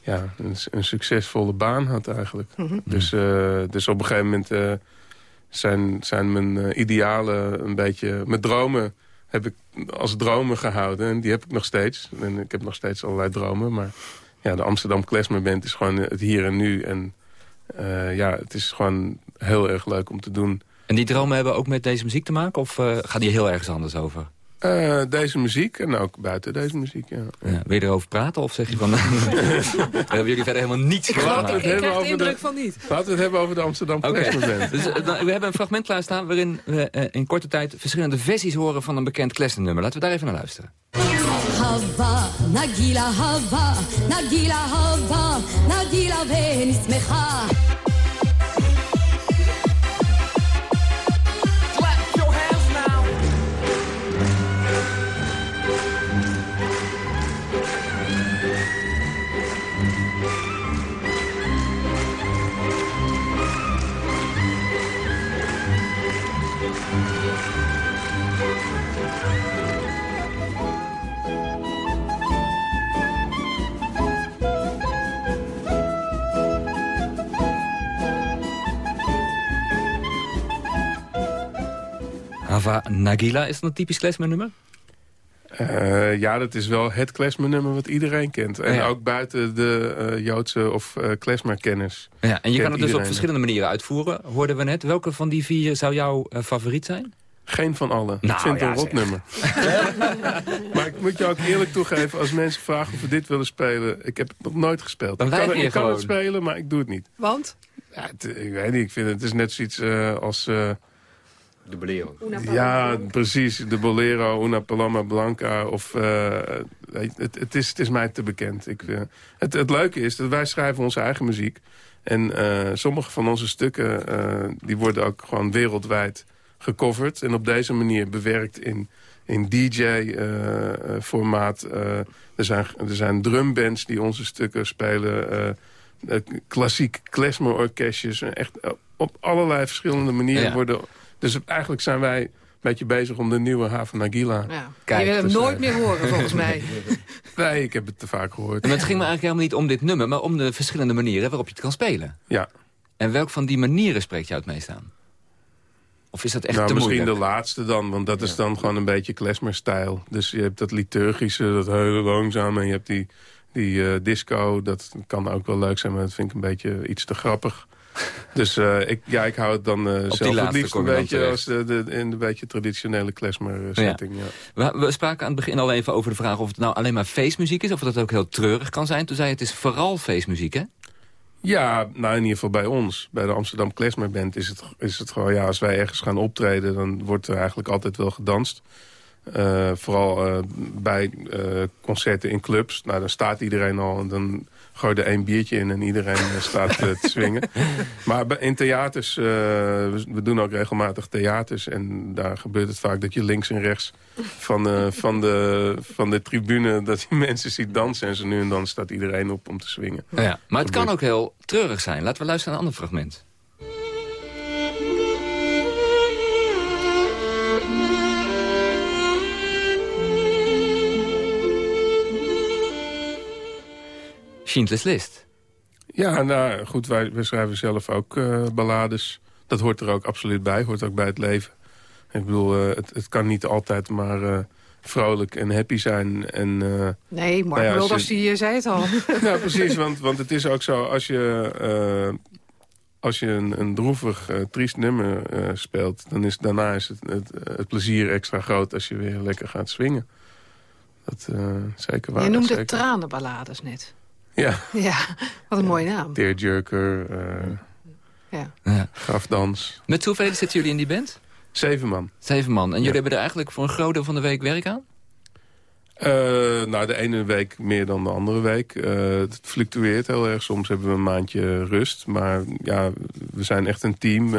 S11: ja, een, een, succesvolle baan had eigenlijk.
S8: Mhm.
S11: dus, uh, dus op een gegeven moment uh, zijn, zijn mijn uh, idealen een beetje... Mijn dromen heb ik als dromen gehouden. En die heb ik nog steeds. En ik heb nog steeds allerlei dromen. Maar ja, de Amsterdam Klezmer Band is gewoon het hier en nu. En ja, het is gewoon heel erg leuk om te doen.
S12: En die dromen hebben ook met deze muziek te maken? Of gaat die heel ergens anders over?
S11: Uh, deze muziek en ook buiten deze muziek, ja.
S12: ja wil je erover praten of zeg je van... we hebben jullie verder helemaal niets
S8: gedaan? Ik, ik krijg de indruk van niet.
S11: Laten we het hebben over de Amsterdam
S12: okay. dus, uh, We hebben een fragment klaarstaan waarin we uh, in korte tijd... verschillende versies horen van een bekend klesnernummer. Laten we daar even naar luisteren. Hava, Nagila, Hava, Nagila, Hava, Nagila, Venis, Mecha. Hava Nagila, is dat een typisch klezmer-nummer?
S11: Uh, ja, dat is wel het klezmer-nummer wat iedereen kent. En ook buiten de uh, Joodse of uh, klezmerkenners.
S12: Ja, en je kan het dus op verschillende manieren uitvoeren, hoorden we net. Welke van die vier zou jouw favoriet zijn?
S11: Geen van allen.
S12: Nou,
S11: ik vind
S12: ja,
S11: het een rotnummer. maar ik moet je ook eerlijk toegeven... als mensen vragen of we dit willen spelen... ik heb het nog nooit gespeeld.
S12: Dan
S11: ik kan,
S12: ik
S11: kan het spelen, maar ik doe het niet.
S8: Want?
S11: Ja, het, ik weet niet. Ik vind het, het is net zoiets als...
S9: De Bolero.
S11: Ja, precies. De Bolero, Una Paloma Blanca. Of, uh, het, het, is, het is mij te bekend. Ik, uh, het, het leuke is dat wij schrijven onze eigen muziek. En uh, sommige van onze stukken die worden ook gewoon wereldwijd gecoverd. En op deze manier bewerkt in, in DJ-formaat. er, zijn, er zijn drumbands die onze stukken spelen. klassiek klezmerorkestjes. Echt op allerlei verschillende manieren ja. worden dus eigenlijk zijn wij een beetje bezig om de nieuwe Haven Nagila...
S8: Ja. Kijk, je wil hem nooit meer horen, volgens mij.
S11: nee, ik heb het te vaak gehoord.
S12: Maar het ging me eigenlijk helemaal niet om dit nummer... maar om de verschillende manieren waarop je het kan spelen.
S11: Ja.
S12: En welk van die manieren spreekt jou het meest aan? Of is dat echt
S11: nou,
S12: te
S11: misschien
S12: moeilijk?
S11: de laatste dan, want dat is dan gewoon een beetje klezmer-stijl. Dus je hebt dat liturgische, dat hele langzame... en je hebt die, die uh, disco, dat kan ook wel leuk zijn... maar dat vind ik een beetje iets te grappig. Dus uh, ik, ja, ik hou het dan uh, zelf het liefst een beetje als de, de, in de beetje traditionele klezmer setting. Ja.
S12: Ja. We, we, spraken aan het begin al even over de vraag of het nou alleen maar feestmuziek is... of dat ook heel treurig kan zijn. Toen zei je het is vooral feestmuziek, hè?
S11: Ja, nou in ieder geval bij ons. Bij de Amsterdam Klezmer Band is het, is het gewoon... ja, als wij ergens gaan optreden, dan wordt er eigenlijk altijd wel gedanst. Uh, vooral bij concerten in clubs. Nou, dan staat iedereen al en dan gooi er één biertje in en iedereen staat te swingen. Maar in theaters, we, we, doen ook regelmatig theaters. En daar gebeurt het vaak dat je links en rechts van, van, de, van de tribune... dat je mensen ziet dansen en zo nu en dan staat iedereen op om te swingen.
S12: Ja, maar het kan ook heel treurig zijn. Laten we luisteren naar een ander fragment. Schindler's List.
S11: Ja, nou goed, wij, wij schrijven zelf ook uh, ballades. Dat hoort er ook absoluut bij, hoort ook bij het leven. Ik bedoel, uh, het, het, kan niet altijd maar uh, vrolijk en happy zijn. En,
S8: nee, Mark nou ja, Wilders die zei het al.
S11: nou, precies, want, want het is ook zo, als je, als je een, een droevig, triest nummer speelt... dan is daarna is het, het, het, plezier extra groot als je weer lekker gaat swingen. Dat zeker waar.
S8: Je noemde
S11: zeker.
S8: tranenballades net.
S11: Ja.
S8: Ja, wat een mooie naam.
S11: Tearjerker, uh, ja. ja. grafdans.
S12: Met hoeveel zitten jullie in die band?
S11: Zeven man.
S12: Zeven man. En jullie hebben er eigenlijk voor een groot deel van de week werk aan?
S11: Uh, nou, de ene week meer dan de andere week. Uh, het fluctueert heel erg. Soms hebben we een maandje rust. Maar ja, we zijn echt een team.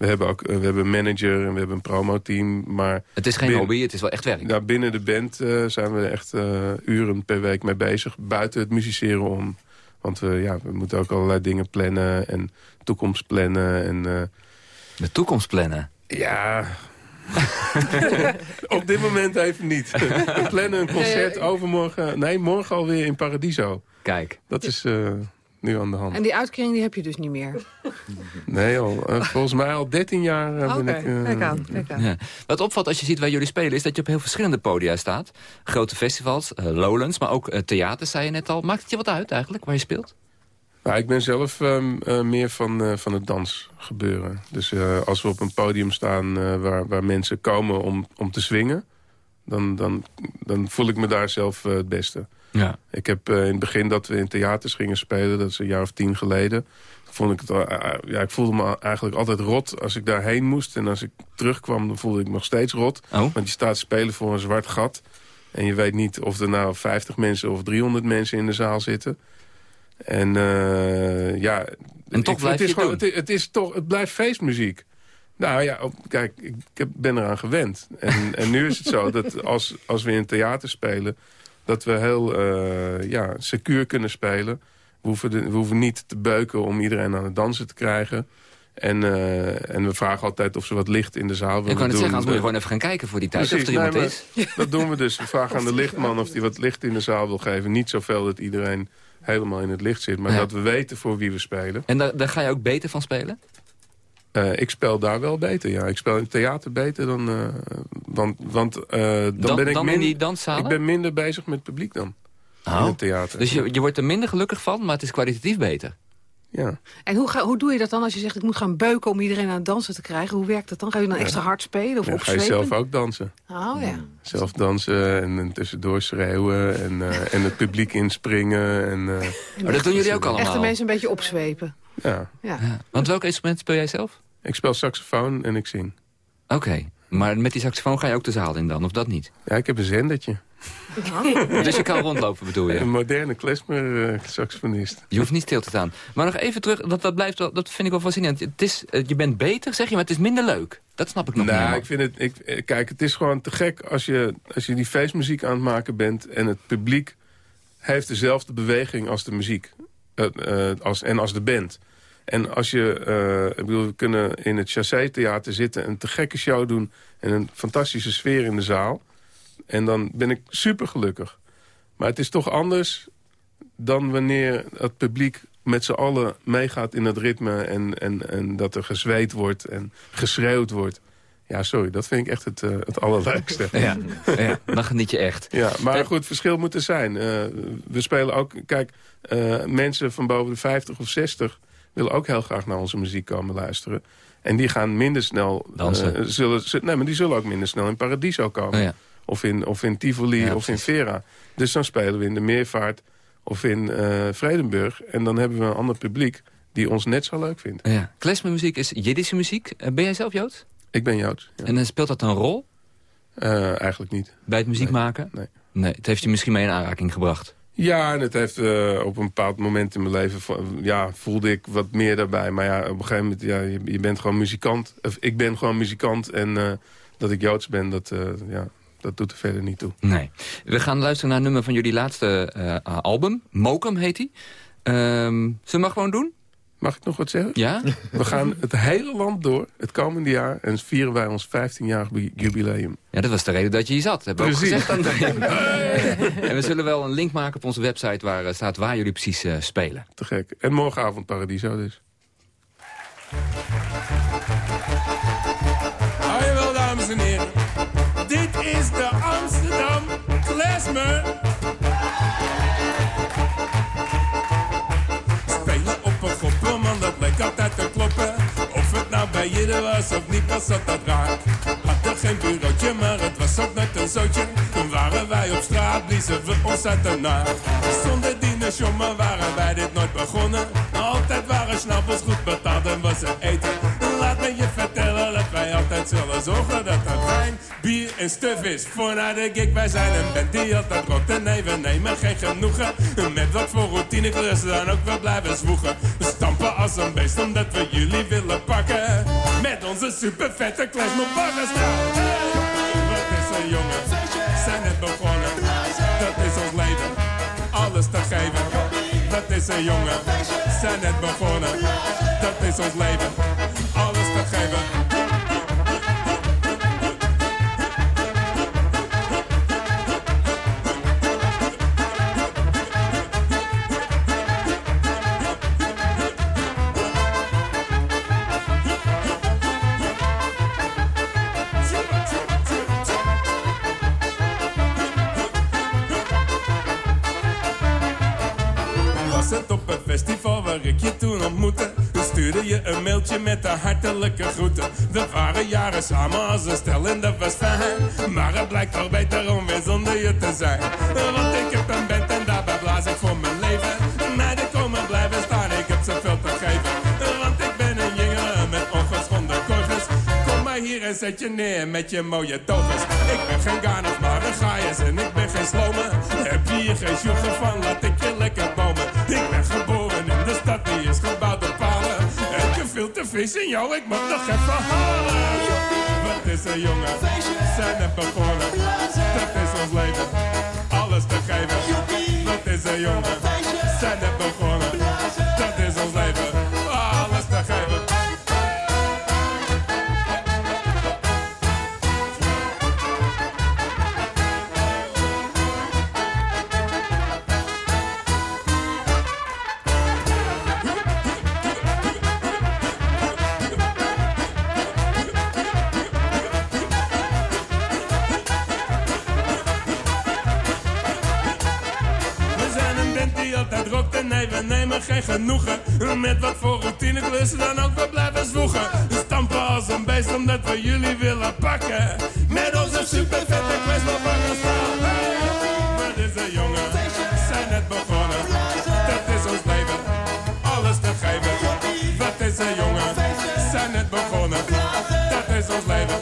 S11: We hebben ook we hebben een manager en we hebben een promoteam. Maar
S12: het is geen binnen, hobby, het is wel echt werk.
S11: Nou, binnen de band uh, zijn we echt uh, uren per week mee bezig. Buiten het musiceren om. Want we, ja, we moeten ook allerlei dingen plannen en toekomst plannen. En, uh,
S12: de toekomst plannen?
S11: Ja, Op dit moment even niet. We plannen een concert overmorgen. Nee, morgen alweer in Paradiso.
S12: Kijk.
S11: Dat is uh, nu aan de hand.
S8: En die uitkering die heb je dus niet meer?
S11: Nee, al, uh, volgens mij al 13 jaar uh, ben ik... Uh,
S8: kijk aan, kijk aan. Ja.
S12: Wat opvalt als je ziet waar jullie spelen... is dat je op heel verschillende podia staat. Grote festivals, Lowlands, maar ook theaters, zei je net al. Maakt het je wat uit eigenlijk, waar je speelt?
S11: Nou, ik ben zelf uh, meer van, uh, van het dansgebeuren. Dus uh, als we op een podium staan waar, waar mensen komen om, om te swingen... Dan, dan, dan voel ik me daar zelf het beste.
S12: Ja.
S11: Ik heb in het begin dat we in theaters gingen spelen... dat is een jaar of tien geleden... Vond ik, het, ja, ik voelde me eigenlijk altijd rot als ik daarheen moest. En als ik terugkwam, dan voelde ik me nog steeds rot.
S12: Oh.
S11: Want je staat spelen voor een zwart gat. En je weet niet of er nou 50 mensen of 300 mensen in de zaal zitten... En ja...
S12: En toch
S11: het is gewoon, het, het, is toch, het blijft feestmuziek. Nou ja, kijk, ik, ben eraan gewend. En, en nu is het zo dat als, als we in theater spelen... dat we heel uh, ja, secuur kunnen spelen. We hoeven, de, we hoeven niet te beuken om iedereen aan het dansen te krijgen. En, uh, en we vragen altijd of ze wat licht in de zaal willen
S12: Ik kan het
S11: doen.
S12: zeggen, anders moet je gewoon even gaan kijken voor die tijd.
S11: Precies,
S12: of er iemand
S11: nee,
S12: is.
S11: Dat doen we dus. We vragen aan de lichtman of hij wat licht in de zaal wil geven. Niet zoveel dat iedereen helemaal in het licht zit. Maar
S12: Ja.
S11: dat we weten voor wie we spelen.
S12: En daar, daar ga je ook beter van spelen?
S11: Uh, ik speel daar wel beter, ja. Ik speel in het theater beter dan... Uh, want want uh, dan,
S12: Dan-
S11: ben ik
S12: dan in
S11: min-
S12: die danszalen?
S11: Ik ben minder bezig met het publiek dan. In
S12: Oh.
S11: het theater.
S12: Dus je, je wordt er minder gelukkig van, maar het is kwalitatief beter.
S11: Ja.
S8: En hoe, ga, hoe doe je dat dan als je zegt... ik moet gaan beuken om iedereen aan het dansen te krijgen? Hoe werkt dat dan? Ga je dan extra hard spelen of
S11: Dan ga je zelf ook dansen.
S8: Oh ja.
S11: Zelf dansen en, en tussendoor schreeuwen en, uh, en het publiek inspringen. En, uh,
S12: Maar dat doen jullie ook allemaal.
S8: Echte mensen een beetje opzwepen.
S11: Ja.
S8: Ja.
S12: Want welk instrument speel jij zelf?
S11: Ik speel saxofoon en ik zing.
S12: Oké, maar met die saxofoon ga je ook de zaal in dan, of dat niet?
S11: Ja, ik heb een zendertje.
S12: Dus je kan rondlopen bedoel je?
S11: Een moderne klezmer-saxofonist.
S12: Je hoeft niet stil te staan. Maar nog even terug, dat, dat, blijft wel, dat vind ik wel fascinerend. Het is, eh, je bent beter, zeg je, maar het is minder leuk. Dat snap ik nog niet
S11: Nou,
S12: helemaal.
S11: ik vind het... Ik, eh, kijk, het is gewoon te gek als je, als je die feestmuziek aan het maken bent... en het publiek heeft dezelfde beweging als de muziek. Eh, eh, als, en als de band. En als je... eh, ik bedoel, we kunnen in het Chassé-theater zitten... een te gekke show doen en een fantastische sfeer in de zaal. En dan ben ik super gelukkig. Maar het is toch anders dan wanneer het publiek met z'n allen meegaat in het ritme... En, en, en dat er gezweet wordt en geschreeuwd wordt. Ja, sorry, dat vind ik echt het, eh, het allerleukste.
S12: Ja, ja, dan geniet je echt.
S11: Ja, maar goed, verschil moet er zijn. Eh, we spelen ook, kijk, eh, mensen van boven de 50 of 60 willen ook heel graag naar onze muziek komen luisteren. En die gaan minder snel...
S12: Dansen.
S11: eh, zullen, zu- nee, maar die zullen ook minder snel in Paradiso komen.
S12: Oh ja.
S11: Of in, of in Tivoli
S12: Ja,
S11: of in Vera. Dus dan spelen we in de Meervaart of in eh, Vredenburg. En dan hebben we een ander publiek die ons net zo leuk vindt.
S12: Ja. Klezmermuziek is Jiddische muziek. Eh, Ben jij zelf Joods?
S11: Ik ben Joods. ja.
S12: En speelt dat een rol?
S11: Uh, eigenlijk niet.
S12: Bij het muziek maken?
S11: Nee.
S12: nee. Het heeft je misschien mee in aanraking gebracht?
S11: Ja, en het heeft uh, op een bepaald moment in mijn leven... ja, voelde ik wat meer daarbij. Maar ja, op een gegeven moment, ja, je, bent gewoon muzikant. Of, ik ben gewoon muzikant en uh, dat ik Joods ben, dat, ja, dat doet er verder niet toe.
S12: Nee. We gaan luisteren naar een nummer van jullie laatste album. Mokum heet. Um, zullen we maar gewoon doen?
S11: Mag ik nog wat zeggen?
S12: Ja?
S11: We gaan het hele land door, het komende jaar... en vieren wij ons 15-jarig jubileum.
S12: Ja, dat was de reden dat je hier zat. Hebben we ook gezegd aan En we zullen wel een link maken op onze website... waar uh, staat waar jullie precies uh, spelen.
S11: Te gek. En morgenavond Paradiso dus.
S15: Hoi wel, dames en heren. Dit is de Amsterdam Klesmer. Altijd te kloppen. Of het nou bij je was of niet, was dat dat raar. Hadden geen bureautje, maar het was ook net een zootje. Toen waren wij op straat, bliezen we ons uit de naar. Zonder waren wij dit nooit begonnen. Altijd waren snappels goed betaald en was er eten. Dat altijd zullen zorgen dat er wijn, bier en stuf is. Voor naar de gig, wij zijn een band die altijd rokt. En nee, we nemen geen genoegen. Met wat voor routine klussen dan ook wel blijven zwoegen. We stampen als een beest omdat we jullie willen pakken. Met onze super vette klas op Barrenstraat. Hey, is er jongen, zijn net begonnen. Dat is ons leven, alles te geven. Wat is er jongen, zijn net begonnen. Dat is ons leven, alles te geven. Een mailtje met de hartelijke groeten. We waren jaren samen als een stel en dat was fijn. Maar het blijkt toch beter om weer zonder je te zijn. Want ik heb een band en daarbij blaas ik voor mijn leven. Meiden komen blijven staan, ik heb zoveel te geven. Want ik ben een jongen met ongeschonden korgels. Kom maar hier en zet je neer met je mooie togas. Ik ben geen Ganos, maar een Gaius en ik ben geen slome. Heb je hier geen sjoegen van, laat ik je lekker in jou, ik moet nog even halen. Wat is er jongen, zijn net begonnen. Dat is ons leven, alles te geven. Wat is er jongen, zijn net begonnen. Dat is ons leven, genoegen. Met wat voor routine klussen dan ook we blijven zwoegen. Stampen als een beest omdat we jullie willen pakken. Met onze super vette quest op een staan. Wat is er jongen? Zijn net begonnen. Dat is ons leven. Alles te geven. Wat is er jongen? Zijn net begonnen. Dat is ons leven.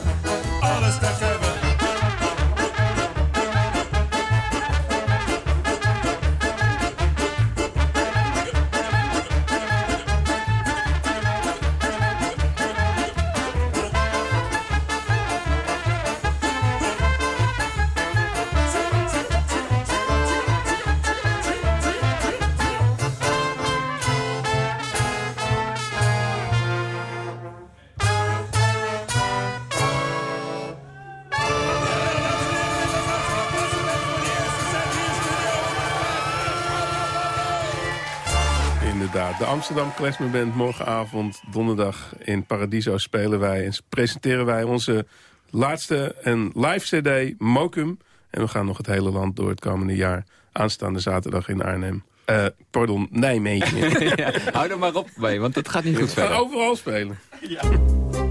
S11: Amsterdam Klesmer Band morgenavond, donderdag in Paradiso spelen wij... en presenteren wij onze laatste en live cd, Mokum. En we gaan nog het hele land door het komende jaar. Aanstaande zaterdag in Arnhem. Uh, pardon, Nijmegen.
S12: ja, hou er maar op mee, want het gaat niet goed verder.
S11: We gaan overal spelen. Ja.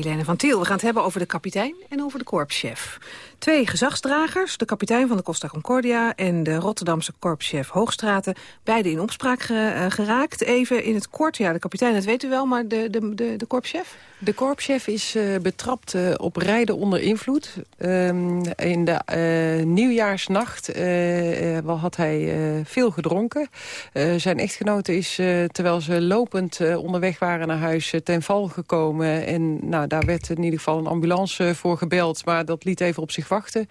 S8: Kilene van Tiel. We gaan het hebben over de kapitein en over de korpschef. Twee gezagsdragers, de kapitein van de Costa Concordia... en de Rotterdamse korpschef Hoogstraten, beide in opspraak eh, geraakt. Even in het kort, ja, de kapitein, dat weet u wel, maar de, de, de, de korpschef?
S10: De korpschef is uh, betrapt uh, op rijden onder invloed. Um, in de nieuwjaarsnacht had hij veel gedronken. zijn echtgenote is, terwijl ze lopend onderweg waren naar huis, ten val gekomen. En nou, daar werd in ieder geval een ambulance voor gebeld. Maar dat liet even op zich wachten.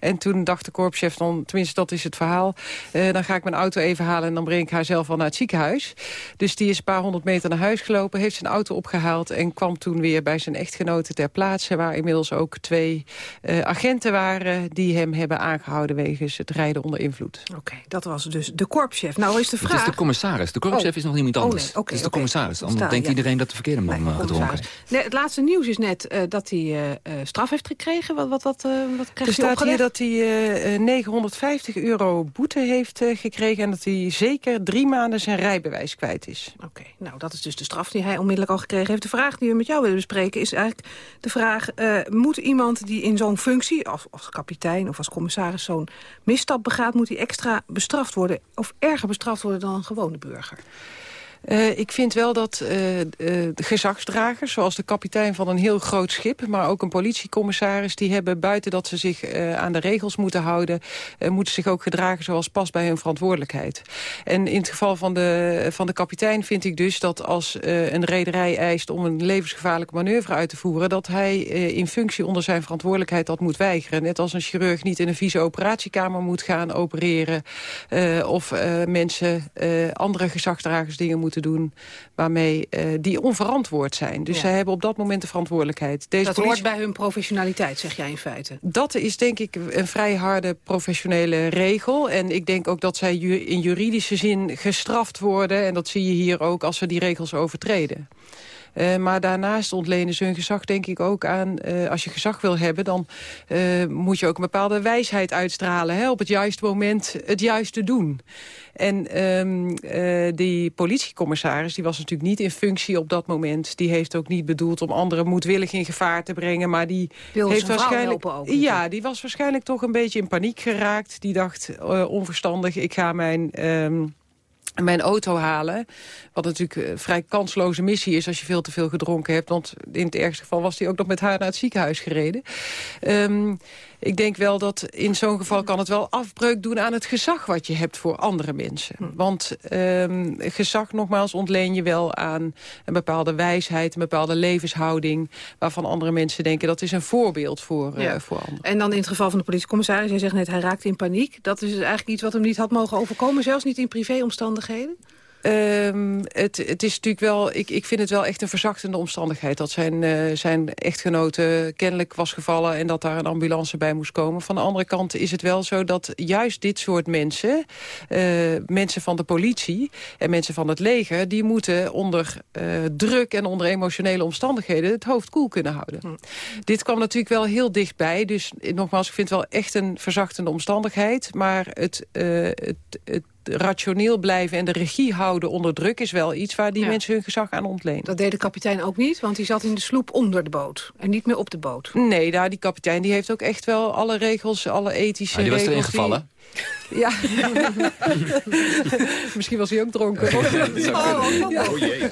S10: En toen dacht de korpschef, dan, tenminste dat is het verhaal... dan ga ik mijn auto even halen en dan breng ik haar zelf wel naar het ziekenhuis. Dus die is een paar honderd meter naar huis gelopen, heeft zijn auto opgehaald... en kwam toen weer bij zijn echtgenote ter plaatse... waar inmiddels ook twee uh, agenten waren die hem hebben aangehouden... wegens het rijden onder invloed.
S8: Oké, dat was dus de korpschef. Nou is de vraag...
S12: Het is de commissaris. De korpschef oh. is nog niemand anders. Oh, nee. okay, het is de commissaris. Dan denkt ja. iedereen dat de verkeerde man nee, gedronken
S8: nee, Het laatste nieuws is net uh, dat hij uh, straf heeft gekregen. Wat, wat, wat, wat krijgt
S10: er staat hier dat hij 950 euro boete heeft gekregen... en dat hij zeker drie maanden zijn rijbewijs kwijt is.
S8: Oké, nou dat is dus de straf die hij onmiddellijk al gekregen heeft. De vraag die we met jou willen bespreken is eigenlijk de vraag... Moet iemand die in zo'n functie, als, als kapitein of als commissaris... zo'n misstap begaat, moet hij extra bestraft worden... of erger bestraft worden dan een gewone burger?
S10: Uh, ik vind wel dat uh, uh, gezagsdragers, zoals de kapitein van een heel groot schip... maar ook een politiecommissaris, die hebben buiten dat ze zich aan de regels moeten houden... moeten zich ook gedragen zoals past bij hun verantwoordelijkheid. En in het geval van de, van de kapitein vind ik dus dat als een rederij eist... om een levensgevaarlijke manoeuvre uit te voeren... dat hij in functie onder zijn verantwoordelijkheid dat moet weigeren. Net als een chirurg niet in een vieze operatiekamer moet gaan opereren... of mensen, andere gezagsdragers dingen moeten doen waarmee uh, die onverantwoord zijn. Dus ja. zij hebben op dat moment de verantwoordelijkheid.
S8: Deze dat politie... hoort bij hun professionaliteit, zeg jij in feite.
S10: Dat is denk ik een vrij harde professionele regel. En ik denk ook dat zij in juridische zin gestraft worden. En dat zie je hier ook als ze die regels overtreden. Uh, maar daarnaast ontlenen ze hun gezag denk ik ook aan... Uh, als je gezag wil hebben, dan uh, moet je ook een bepaalde wijsheid uitstralen. Hè? Op het juiste moment het juiste doen. En um, die politiecommissaris die was natuurlijk niet in functie op dat moment. Die heeft ook niet bedoeld om anderen moedwillig in gevaar te brengen. Maar die
S8: Wilde
S10: heeft
S8: waarschijnlijk. Ook,
S10: ja, die was waarschijnlijk toch een beetje in paniek geraakt. Die dacht, onverstandig, ik ga mijn... Um, mijn auto halen. Wat natuurlijk een vrij kansloze missie is als je veel te veel gedronken hebt. Want in het ergste geval was hij ook nog met haar naar het ziekenhuis gereden. Um, ik denk wel dat in zo'n geval kan het wel afbreuk doen aan het gezag wat je hebt voor andere mensen. Hm. Want um, gezag nogmaals ontleen je wel aan een bepaalde wijsheid, een bepaalde levenshouding, waarvan andere mensen denken dat is een voorbeeld voor, ja. uh, voor anderen.
S8: En dan in het geval van de politiecommissaris, jij zegt net hij raakte in paniek. Dat is eigenlijk iets wat hem niet had mogen overkomen, zelfs niet in privéomstandigheden?
S10: Um, het, het is natuurlijk wel, ik, ik vind het wel echt een verzachtende omstandigheid... dat zijn, uh, zijn echtgenote kennelijk was gevallen en dat daar een ambulance bij moest komen. Van de andere kant is het wel zo dat juist dit soort mensen... Uh, mensen van de politie en mensen van het leger... die moeten onder uh, druk en onder emotionele omstandigheden... het hoofd koel kunnen houden. Hm. Dit kwam natuurlijk wel heel dichtbij. Dus nogmaals, ik vind het wel echt een verzachtende omstandigheid. Maar het, het, het rationeel blijven en de regie houden onder druk... is wel iets waar die ja. mensen hun gezag aan ontlenen.
S8: Dat deed de kapitein ook niet, want die zat in de sloep onder de boot. En niet meer op de boot.
S10: Nee, daar, die kapitein die heeft ook echt wel alle regels, alle ethische
S12: ah, die
S10: regels...
S12: Die was erin gevallen?
S10: Ja. Misschien was hij ook dronken.
S12: Oh, oh,
S10: ja.
S12: oh jee.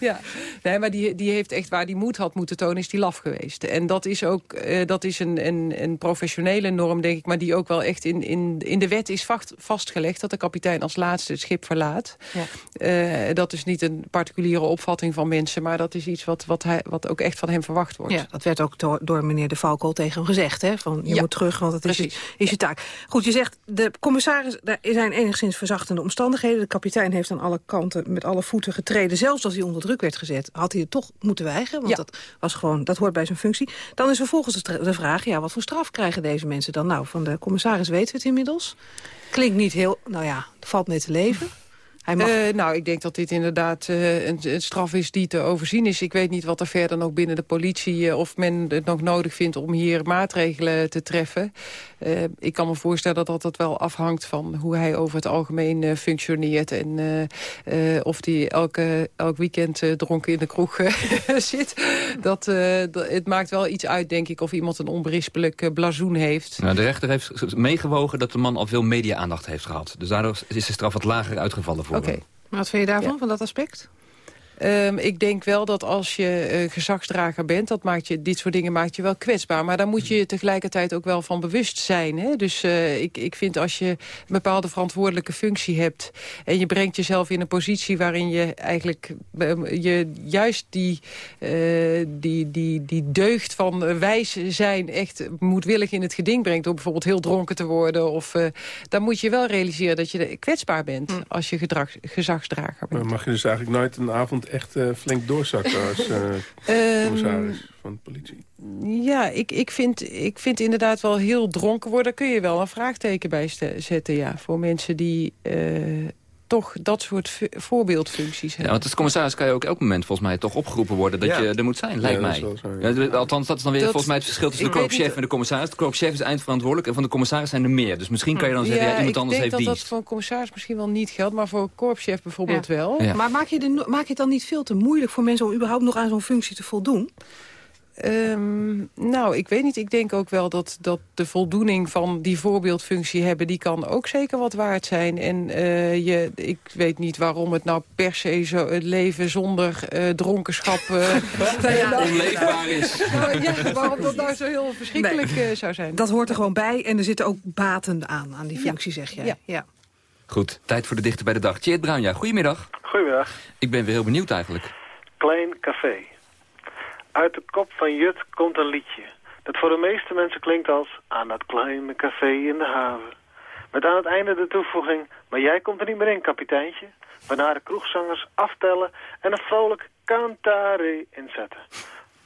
S10: Ja. Nee, maar die, die heeft echt waar die moed had moeten tonen, is die laf geweest. En dat is ook uh, dat is een, een, een professionele norm, denk ik, maar die ook wel echt in, in, in de wet is vast, vastgelegd dat de kapitein als laatste het schip verlaat. Ja. Uh, dat is niet een particuliere opvatting van mensen, maar dat is iets wat, wat, hij, wat ook echt van hem verwacht wordt.
S8: Ja, dat werd ook door, door meneer De Valko tegen hem gezegd, hè? Van je ja. moet terug, want het is, is je taak. Goed, je zegt de commissaris, daar zijn enigszins verzachtende omstandigheden. De kapitein heeft aan alle kanten met alle voeten getreden. Zelfs als hij onder druk werd gezet, had hij het toch moeten weigeren. Want ja. dat, was gewoon, dat hoort bij zijn functie. Dan is vervolgens de vraag, ja, wat voor straf krijgen deze mensen dan? Nou, van de commissaris weten we het inmiddels. Klinkt niet heel, nou ja, valt mee te leven.
S10: Hij mag... Uh, nou, ik denk dat dit inderdaad uh, een, een, straf is die te overzien is. Ik weet niet wat er verder nog binnen de politie... Uh, of men het nog nodig vindt om hier maatregelen te treffen. ik kan me voorstellen dat dat wel afhangt van hoe hij over het algemeen functioneert. En of hij elke, elk weekend dronken in de kroeg zit. Dat, het maakt wel iets uit, denk ik, of iemand een onberispelijk blazoen heeft.
S12: Nou, de rechter heeft meegewogen dat de man al veel media-aandacht heeft gehad. Dus daardoor is de straf wat lager uitgevallen voor
S8: Oké. Maar wat vind je daarvan, van dat aspect?
S10: Um, ik denk wel dat als je uh, gezagsdrager bent, dat maakt je, dit soort dingen maakt je wel kwetsbaar. Maar daar moet je je tegelijkertijd ook wel van bewust zijn. Hè? Dus uh, ik, ik vind als je een bepaalde verantwoordelijke functie hebt... en je brengt jezelf in een positie waarin je eigenlijk uh, je juist die, die, die, die deugd van wijs zijn... echt moedwillig in het geding brengt door bijvoorbeeld heel dronken te worden. Of, dan moet je wel realiseren dat je kwetsbaar bent hm. als je gedrag, gezagsdrager bent.
S11: Maar mag je dus eigenlijk nooit een avond echt uh, flink doorzakken als uh, commissaris van de politie.
S10: Ja, ik, ik, vind, ik vind inderdaad wel heel dronken worden. Daar kun je wel een vraagteken bij zetten, ja. Voor mensen die uh, toch dat soort voorbeeldfuncties hebben.
S12: Ja, want als commissaris kan je ook elk moment volgens mij toch opgeroepen worden... dat je er moet zijn, lijkt mij. ja, althans, dat is dan weer volgens mij het verschil tussen de koopchef en de commissaris. De koopchef is eindverantwoordelijk en van de commissaris zijn er meer. Dus misschien kan je dan zeggen, ja, iemand anders heeft
S10: dienst.
S12: ik
S10: denk dat dat voor een commissaris misschien wel niet geldt... maar voor een korpschef bijvoorbeeld wel.
S8: Maar maak je, de, maak je het dan niet veel te moeilijk voor mensen... om überhaupt nog aan zo'n functie te voldoen?
S10: Um, nou, ik weet niet. Ik denk ook wel dat, dat de voldoening van die voorbeeldfunctie hebben... die kan ook zeker wat waard zijn. En uh, je, ik weet niet waarom het nou per se zo het leven zonder uh, dronkenschap... Uh,
S12: ja, onleefbaar is.
S10: Nou, ja, waarom dat nou zo heel verschrikkelijk nee. zou zijn.
S8: Dat hoort er gewoon bij en er zitten ook baten aan, aan die functie,
S10: ja.
S8: zeg jij.
S10: Ja. ja.
S12: Goed, tijd voor de dichter bij de dag. Tjeerd Bruin, ja, goedemiddag.
S16: Goedemiddag.
S12: Ik ben weer heel benieuwd eigenlijk.
S16: Klein café. Uit de kop van Jut komt een liedje. Dat voor de meeste mensen klinkt als... Aan dat kleine café in de haven. Met aan het einde de toevoeging... Maar jij komt er niet meer in, kapiteintje. Waarna de kroegzangers aftellen en een vrolijk cantare inzetten.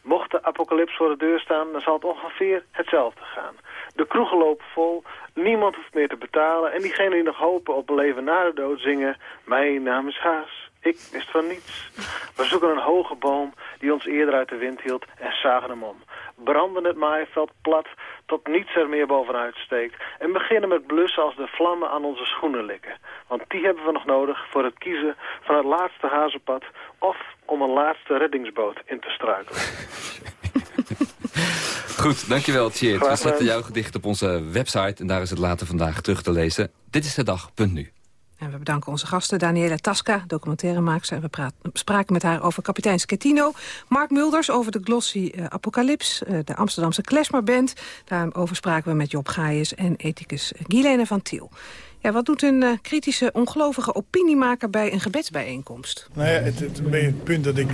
S16: Mocht de apocalyps voor de deur staan, dan zal het ongeveer hetzelfde gaan. De kroegen lopen vol, niemand hoeft meer te betalen... en diegenen die nog hopen op een leven na de dood zingen... Mijn naam is Haas. Ik wist van niets. We zoeken een hoge boom die ons eerder uit de wind hield en zagen hem om. Branden het maaiveld plat tot niets er meer bovenuit steekt. En beginnen met blussen als de vlammen aan onze schoenen likken. Want die hebben we nog nodig voor het kiezen van het laatste hazenpad... of om een laatste reddingsboot in te struikelen.
S12: Goed, dankjewel Tjeerd. We zetten jouw gedicht op onze website en daar is het later vandaag terug te lezen. Dit is de dag.nu.
S8: En we bedanken onze gasten Daniela Tasca, documentairemaakster. En we praat, spraken met haar over kapitein Schettino. Mark Mulders over de glossy uh, Apocalyps, uh, de Amsterdamse Klezmerband. Daarover spraken we met Job Gaius en ethicus Guilaine van Tiel. Ja, wat doet een uh, kritische, ongelovige opiniemaker bij een gebedsbijeenkomst?
S17: Nou ja, het, het, punt dat ik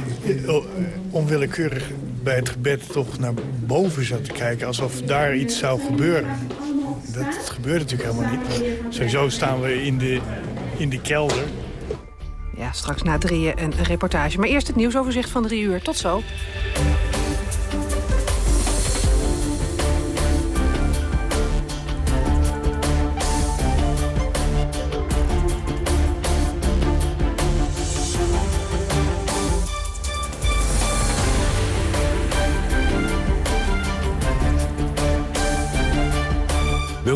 S17: onwillekeurig bij het gebed toch naar boven zat te kijken... alsof daar iets zou gebeuren. Dat, gebeurt natuurlijk helemaal niet. Maar sowieso staan we in de, in de kelder.
S8: Ja, straks na drieën een reportage. Maar eerst het nieuwsoverzicht van drie uur. Tot zo.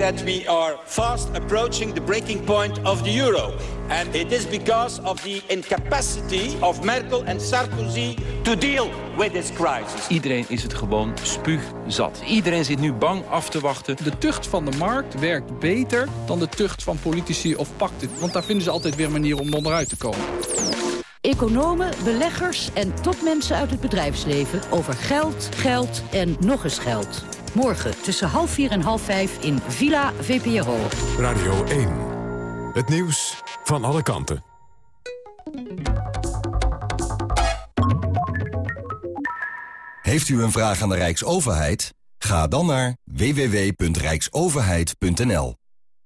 S18: that we are fast approaching the breaking point of the euro. And it is because of the incapacity of Merkel and Sarkozy to deal with this crisis.
S19: Iedereen is het gewoon spuugzat. Iedereen zit nu bang af te wachten.
S20: De tucht van de markt werkt beter dan de tucht van politici of pakten. Want daar vinden ze altijd weer manieren om onderuit te komen.
S21: Economen, beleggers en topmensen uit het bedrijfsleven over geld, geld en nog eens geld. Morgen tussen half vier en half vijf in Villa VPRO.
S1: Radio 1. Het nieuws van alle kanten.
S22: Heeft u een vraag aan de Rijksoverheid? Ga dan naar www.rijksoverheid.nl.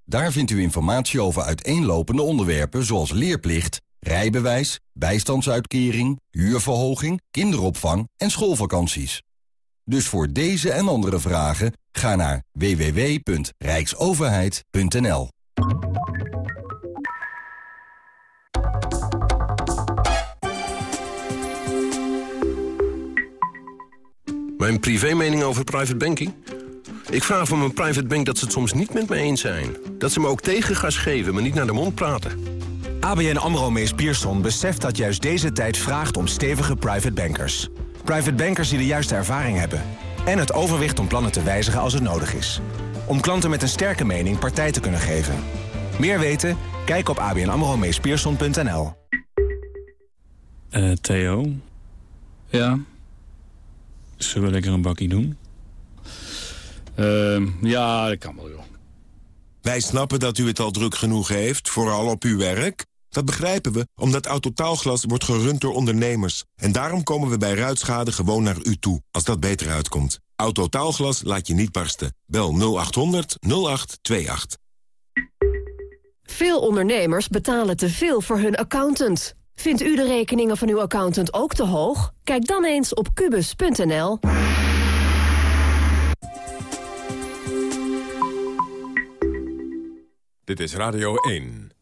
S22: Daar vindt u informatie over uiteenlopende onderwerpen zoals leerplicht rijbewijs, bijstandsuitkering, huurverhoging, kinderopvang en schoolvakanties. Dus voor deze en andere vragen ga naar www.rijksoverheid.nl.
S23: Mijn privé-mening over private banking? Ik vraag van mijn private bank dat ze het soms niet met me eens zijn. Dat ze me ook tegengas geven, maar niet naar de mond praten.
S24: ABN AMRO Mees Pierson beseft dat juist deze tijd vraagt om stevige private bankers. Private bankers die de juiste ervaring hebben. En het overwicht om plannen te wijzigen als het nodig is. Om klanten met een sterke mening partij te kunnen geven. Meer weten? Kijk op abnamromeespierson.nl
S25: Eh, Theo?
S26: Ja?
S25: Zullen we lekker een bakkie doen?
S26: Ehm, ja, dat kan wel, joh.
S1: Wij snappen dat u het al druk genoeg heeft, vooral op uw werk. Dat begrijpen we, omdat Autotaalglas wordt gerund door ondernemers. En daarom komen we bij ruitschade gewoon naar u toe, als dat beter uitkomt. Autotaalglas laat je niet barsten. Bel 0800 0828.
S27: Veel ondernemers betalen te veel voor hun accountant. Vindt u de rekeningen van uw accountant ook te hoog? Kijk dan eens op kubus.nl.
S28: Dit is Radio 1.